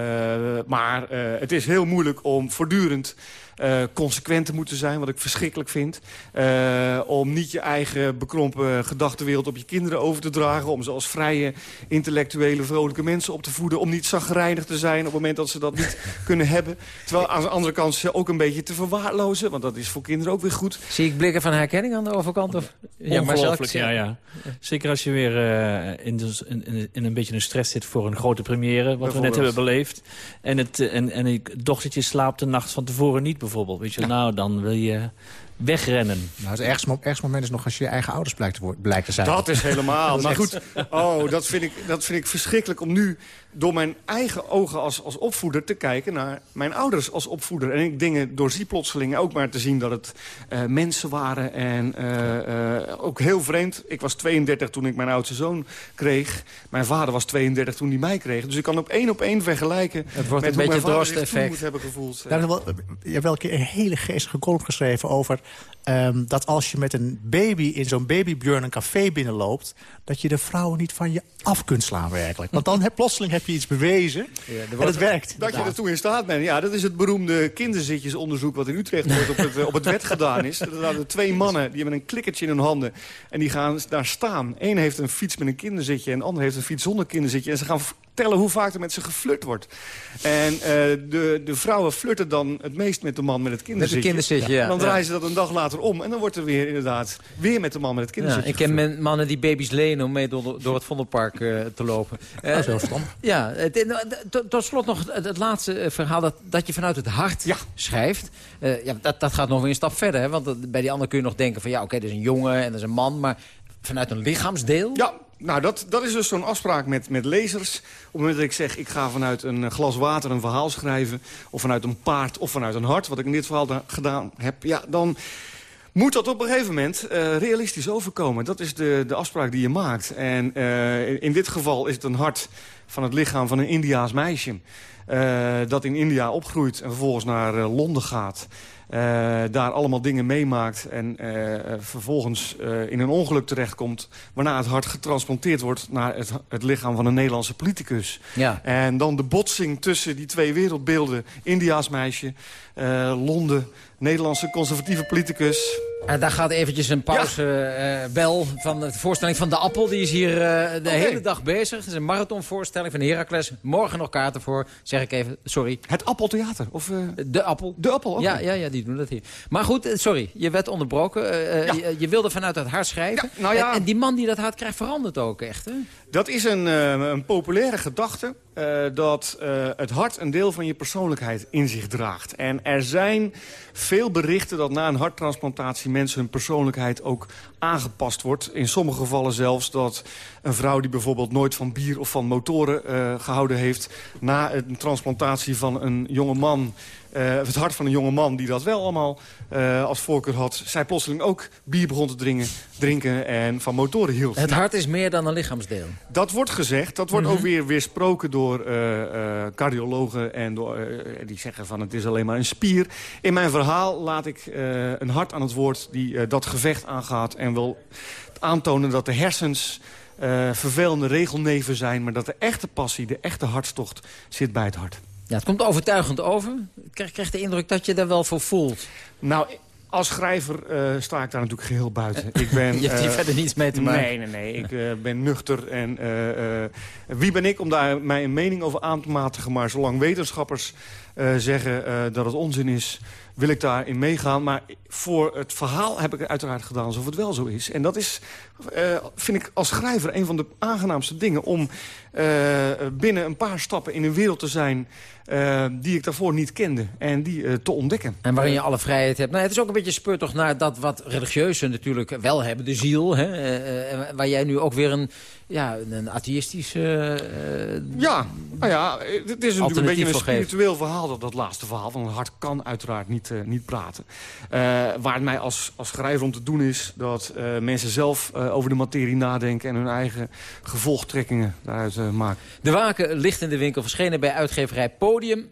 maar eh, het is heel moeilijk om voortdurend eh, consequent te moeten zijn, wat ik verschrikkelijk vind. Eh, om niet je eigen bekrompen gedachtenwereld op je kinderen over te dragen. Om ze als vrije, intellectuele, vrolijke mensen op te voeden. Om niet zagrijnig te zijn op het moment dat ze dat niet <laughs> kunnen hebben. Terwijl aan de andere kant ze ook een beetje te verwaarlozen. Want dat is voor kinderen ook weer goed. Zie ik blikken van herkenning aan de overkant? Of? Ongelooflijk, Marcel, ja, ja. Zeker als je weer eh, in, de- in, in- een beetje een stress zit voor een grote première... wat we net hebben beleefd. En, het, en, en een dochtertje slaapt de nacht van tevoren niet bijvoorbeeld. Weet je, nou, dan wil je wegrennen. Nou, het ergste, ergste moment is nog als je je eigen ouders blijkt te, worden- blijkt te zijn. Dat is helemaal. <laughs> Dat is maar echt- goed, oh, dat, vind ik, dat vind ik verschrikkelijk om nu door mijn eigen ogen als, als opvoeder te kijken naar mijn ouders als opvoeder. En ik dingen doorzie plotseling ook maar te zien dat het eh, mensen waren. En eh, eh, ook heel vreemd. Ik was 32 toen ik mijn oudste zoon kreeg. Mijn vader was 32 toen hij mij kreeg. Dus ik kan op één op één vergelijken Het wordt met een hoe beetje mijn vader moet hebben gevoeld. Daar wel, je hebt wel een hele geestige column geschreven over... ehm, dat als je met een baby in zo'n babybjörn een café binnenloopt... dat je de vrouwen niet van je af kunt slaan werkelijk. Want dan heb, plotseling heb je iets bewezen en het werkt. Dat je ertoe in staat bent. Ja, dat is het beroemde kinderzitjesonderzoek... wat in Utrecht wordt op het, eh, op het wet gedaan is. Er waren twee mannen die hebben een klikkertje in hun handen. En die gaan daar staan. Eén heeft een fiets met een kinderzitje... en de ander heeft een fiets zonder kinderzitje. En ze gaan tellen hoe vaak er met ze geflirt wordt. En uh, de, de vrouwen flirten dan het meest met de man met het kinderzitje. Met het kinderzitje, ja. Dan draaien ze dat een dag later om. En dan wordt er weer inderdaad weer met de man met het kinderzitje ja, Ik ken mannen die baby's lenen om mee door, door het Vondelpark uh, te lopen. Uh, dat is heel Ja, tot slot nog het, het, laatste verhaal dat, dat je vanuit het hart ja. schrijft. ja, dat, dat gaat nog weer een stap verder. Hè? Want bij die ander kun je nog denken van ja, oké, okay, dat is een jongen en dat is een man. Maar vanuit een lichaamsdeel? Ja, nou, dat, dat is dus zo'n afspraak met, met lezers. Op het moment dat ik zeg, ik ga vanuit een glas water een verhaal schrijven... of vanuit een paard of vanuit een hart, wat ik in dit verhaal gedaan heb... ja, dan moet dat op een gegeven moment uh, realistisch overkomen. Dat is de, de afspraak die je maakt. En uh, in dit geval is het een hart van het lichaam van een Indiaas meisje... Uh, dat in India opgroeit en vervolgens naar Londen gaat... Uh, daar allemaal dingen meemaakt en uh, vervolgens uh, in een ongeluk terechtkomt... waarna het hart getransplanteerd wordt naar het, het lichaam van een Nederlandse politicus. Ja. En dan de botsing tussen die twee wereldbeelden. Indiaas meisje, Londen, Nederlandse conservatieve politicus... Daar gaat eventjes een pauzebel ja. uh, van de voorstelling van De Appel. Die is hier uh, de okay. hele dag bezig. Het is een marathonvoorstelling van Heracles. Morgen nog kaarten voor, zeg ik even, sorry. Het Appeltheater? Of, uh... De Appel. De Appel, okay. ja, ja, ja, die doen dat hier. Maar goed, sorry, je werd onderbroken. Ja. Je, je, wilde vanuit het hart schrijven. Ja, nou ja. En, en, die man die dat hart krijgt verandert ook echt, hè? Dat is een, een populaire gedachte. dat het hart een deel van je persoonlijkheid in zich draagt. En er zijn veel berichten dat na een harttransplantatie mensen hun persoonlijkheid ook aangepast wordt. In sommige gevallen zelfs dat een vrouw die bijvoorbeeld nooit van bier of van motoren gehouden heeft... na een transplantatie van een jonge man... Uh, het hart van een jonge man die dat wel allemaal uh, als voorkeur had... zij plotseling ook bier begon te drinken, drinken en van motoren hield. Het hart is meer dan een lichaamsdeel. Dat wordt gezegd. Dat wordt mm -hmm. ook weer weersproken door uh, cardiologen... en door, die zeggen van het is alleen maar een spier. In mijn verhaal laat ik een hart aan het woord die dat gevecht aangaat... en wil aantonen dat de hersens... Vervelende regelneven zijn... maar dat de echte passie, de echte hartstocht zit bij het hart. Ja, het komt overtuigend over. Ik krijg, krijg de indruk dat je daar wel voor voelt. Nou, als schrijver uh, sta ik daar natuurlijk geheel buiten. Ik ben, <laughs> je hebt hier uh, verder niets mee te maken. Nee, nee, nee. Ik uh, ben nuchter. En wie ben ik om daar mij een mening over aan te matigen? Maar zolang wetenschappers zeggen dat het onzin is wil ik daarin meegaan. Maar voor het verhaal heb ik het uiteraard gedaan alsof het wel zo is. En dat is, uh, vind ik als schrijver een van de aangenaamste dingen... om binnen een paar stappen in een wereld te zijn... Die ik daarvoor niet kende en die te ontdekken. En waarin je alle vrijheid hebt. Nou, het is ook een beetje speurtocht naar dat wat religieuzen natuurlijk wel hebben. De ziel, hè, waar jij nu ook weer een, ja, een atheïstisch... ja, nou ja, het is natuurlijk een beetje een spiritueel verhaal, dat, dat laatste verhaal. Want het hart kan uiteraard niet, niet praten. waar het mij als, als schrijver om te doen is... dat mensen zelf over de materie nadenken... en hun eigen gevolgtrekkingen daaruit maken. De Waken ligt in de winkel, verschenen bij uitgeverij Podium.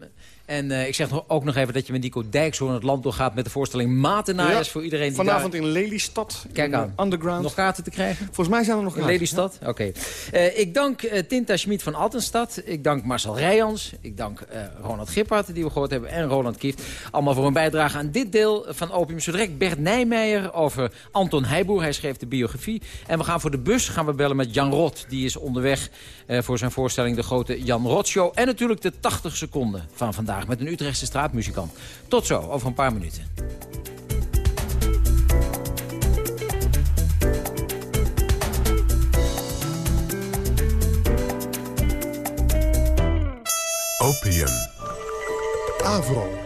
En uh, ik zeg nog, ook nog even dat je met Nico Dijkshoorn het land doorgaat... met de voorstelling Matenaars ja, voor iedereen die Vanavond daar... in Lelystad, Kijk aan. Underground. Nog kaarten te krijgen? Volgens mij zijn er nog kaarten. In Lelystad? Ja. Oké. Okay. Uh, ik dank uh, Tinta Schmid van Altenstad. Ik dank Marcel Rijans. Ik dank Ronald Gippard, die we gehoord hebben. En Roland Kieft. Allemaal voor een bijdrage aan dit deel van Opium. Zo direct Bert Nijmeijer over Anton Heijboer. Hij schreef de biografie. En we gaan voor de bus gaan we bellen met Jan Rot. Die is onderweg voor zijn voorstelling De Grote Jan Rot Show. En natuurlijk de 80 seconden van vandaag met een Utrechtse straatmuzikant. Tot zo, over een paar minuten. Opium. Avro.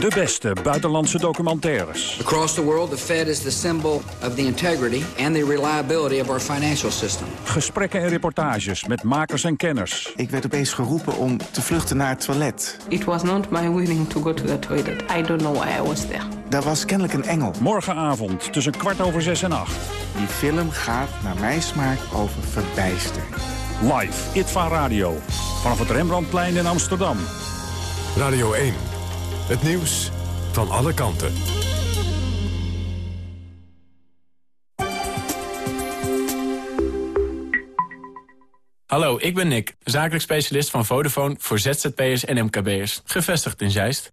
De beste buitenlandse documentaires. Across the world, the Fed is the symbol of the integrity and the reliability of our financial system. Gesprekken en reportages met makers en kenners. Ik werd opeens geroepen om te vluchten naar het toilet. It was not my willing to go to the toilet. I don't know why I was there. Daar was kennelijk een engel. Morgenavond tussen kwart over zes en acht. Die film gaat naar mijn smaak over verbijstering. Live, ITVA Radio. Vanaf het Rembrandtplein in Amsterdam. Radio 1. Het nieuws van alle kanten. Hallo, ik ben Nick, zakelijk specialist van Vodafone voor ZZP'ers en MKB'ers, gevestigd in Zeist.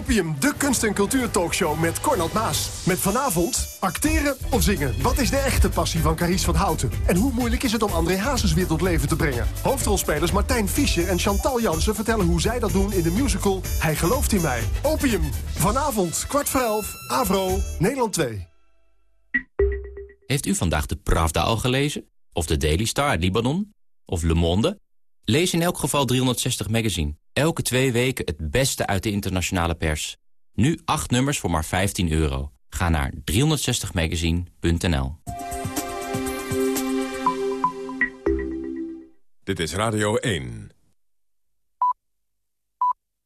Opium, de kunst- en cultuur-talkshow met Cornald Maas. Met vanavond acteren of zingen. Wat is de echte passie van Carice van Houten? En hoe moeilijk is het om André Hazes weer tot leven te brengen? Hoofdrolspelers Martijn Fischer en Chantal Jansen vertellen hoe zij dat doen in de musical Hij gelooft in mij. Opium, vanavond, kwart voor elf, Avro, Nederland 2. Heeft u vandaag de Pravda al gelezen? Of de Daily Star uit Libanon? Of Le Monde? Lees in elk geval 360 Magazine. Elke twee weken het beste uit de internationale pers. Nu acht nummers voor maar 15 euro. Ga naar 360magazine.nl Dit is Radio 1.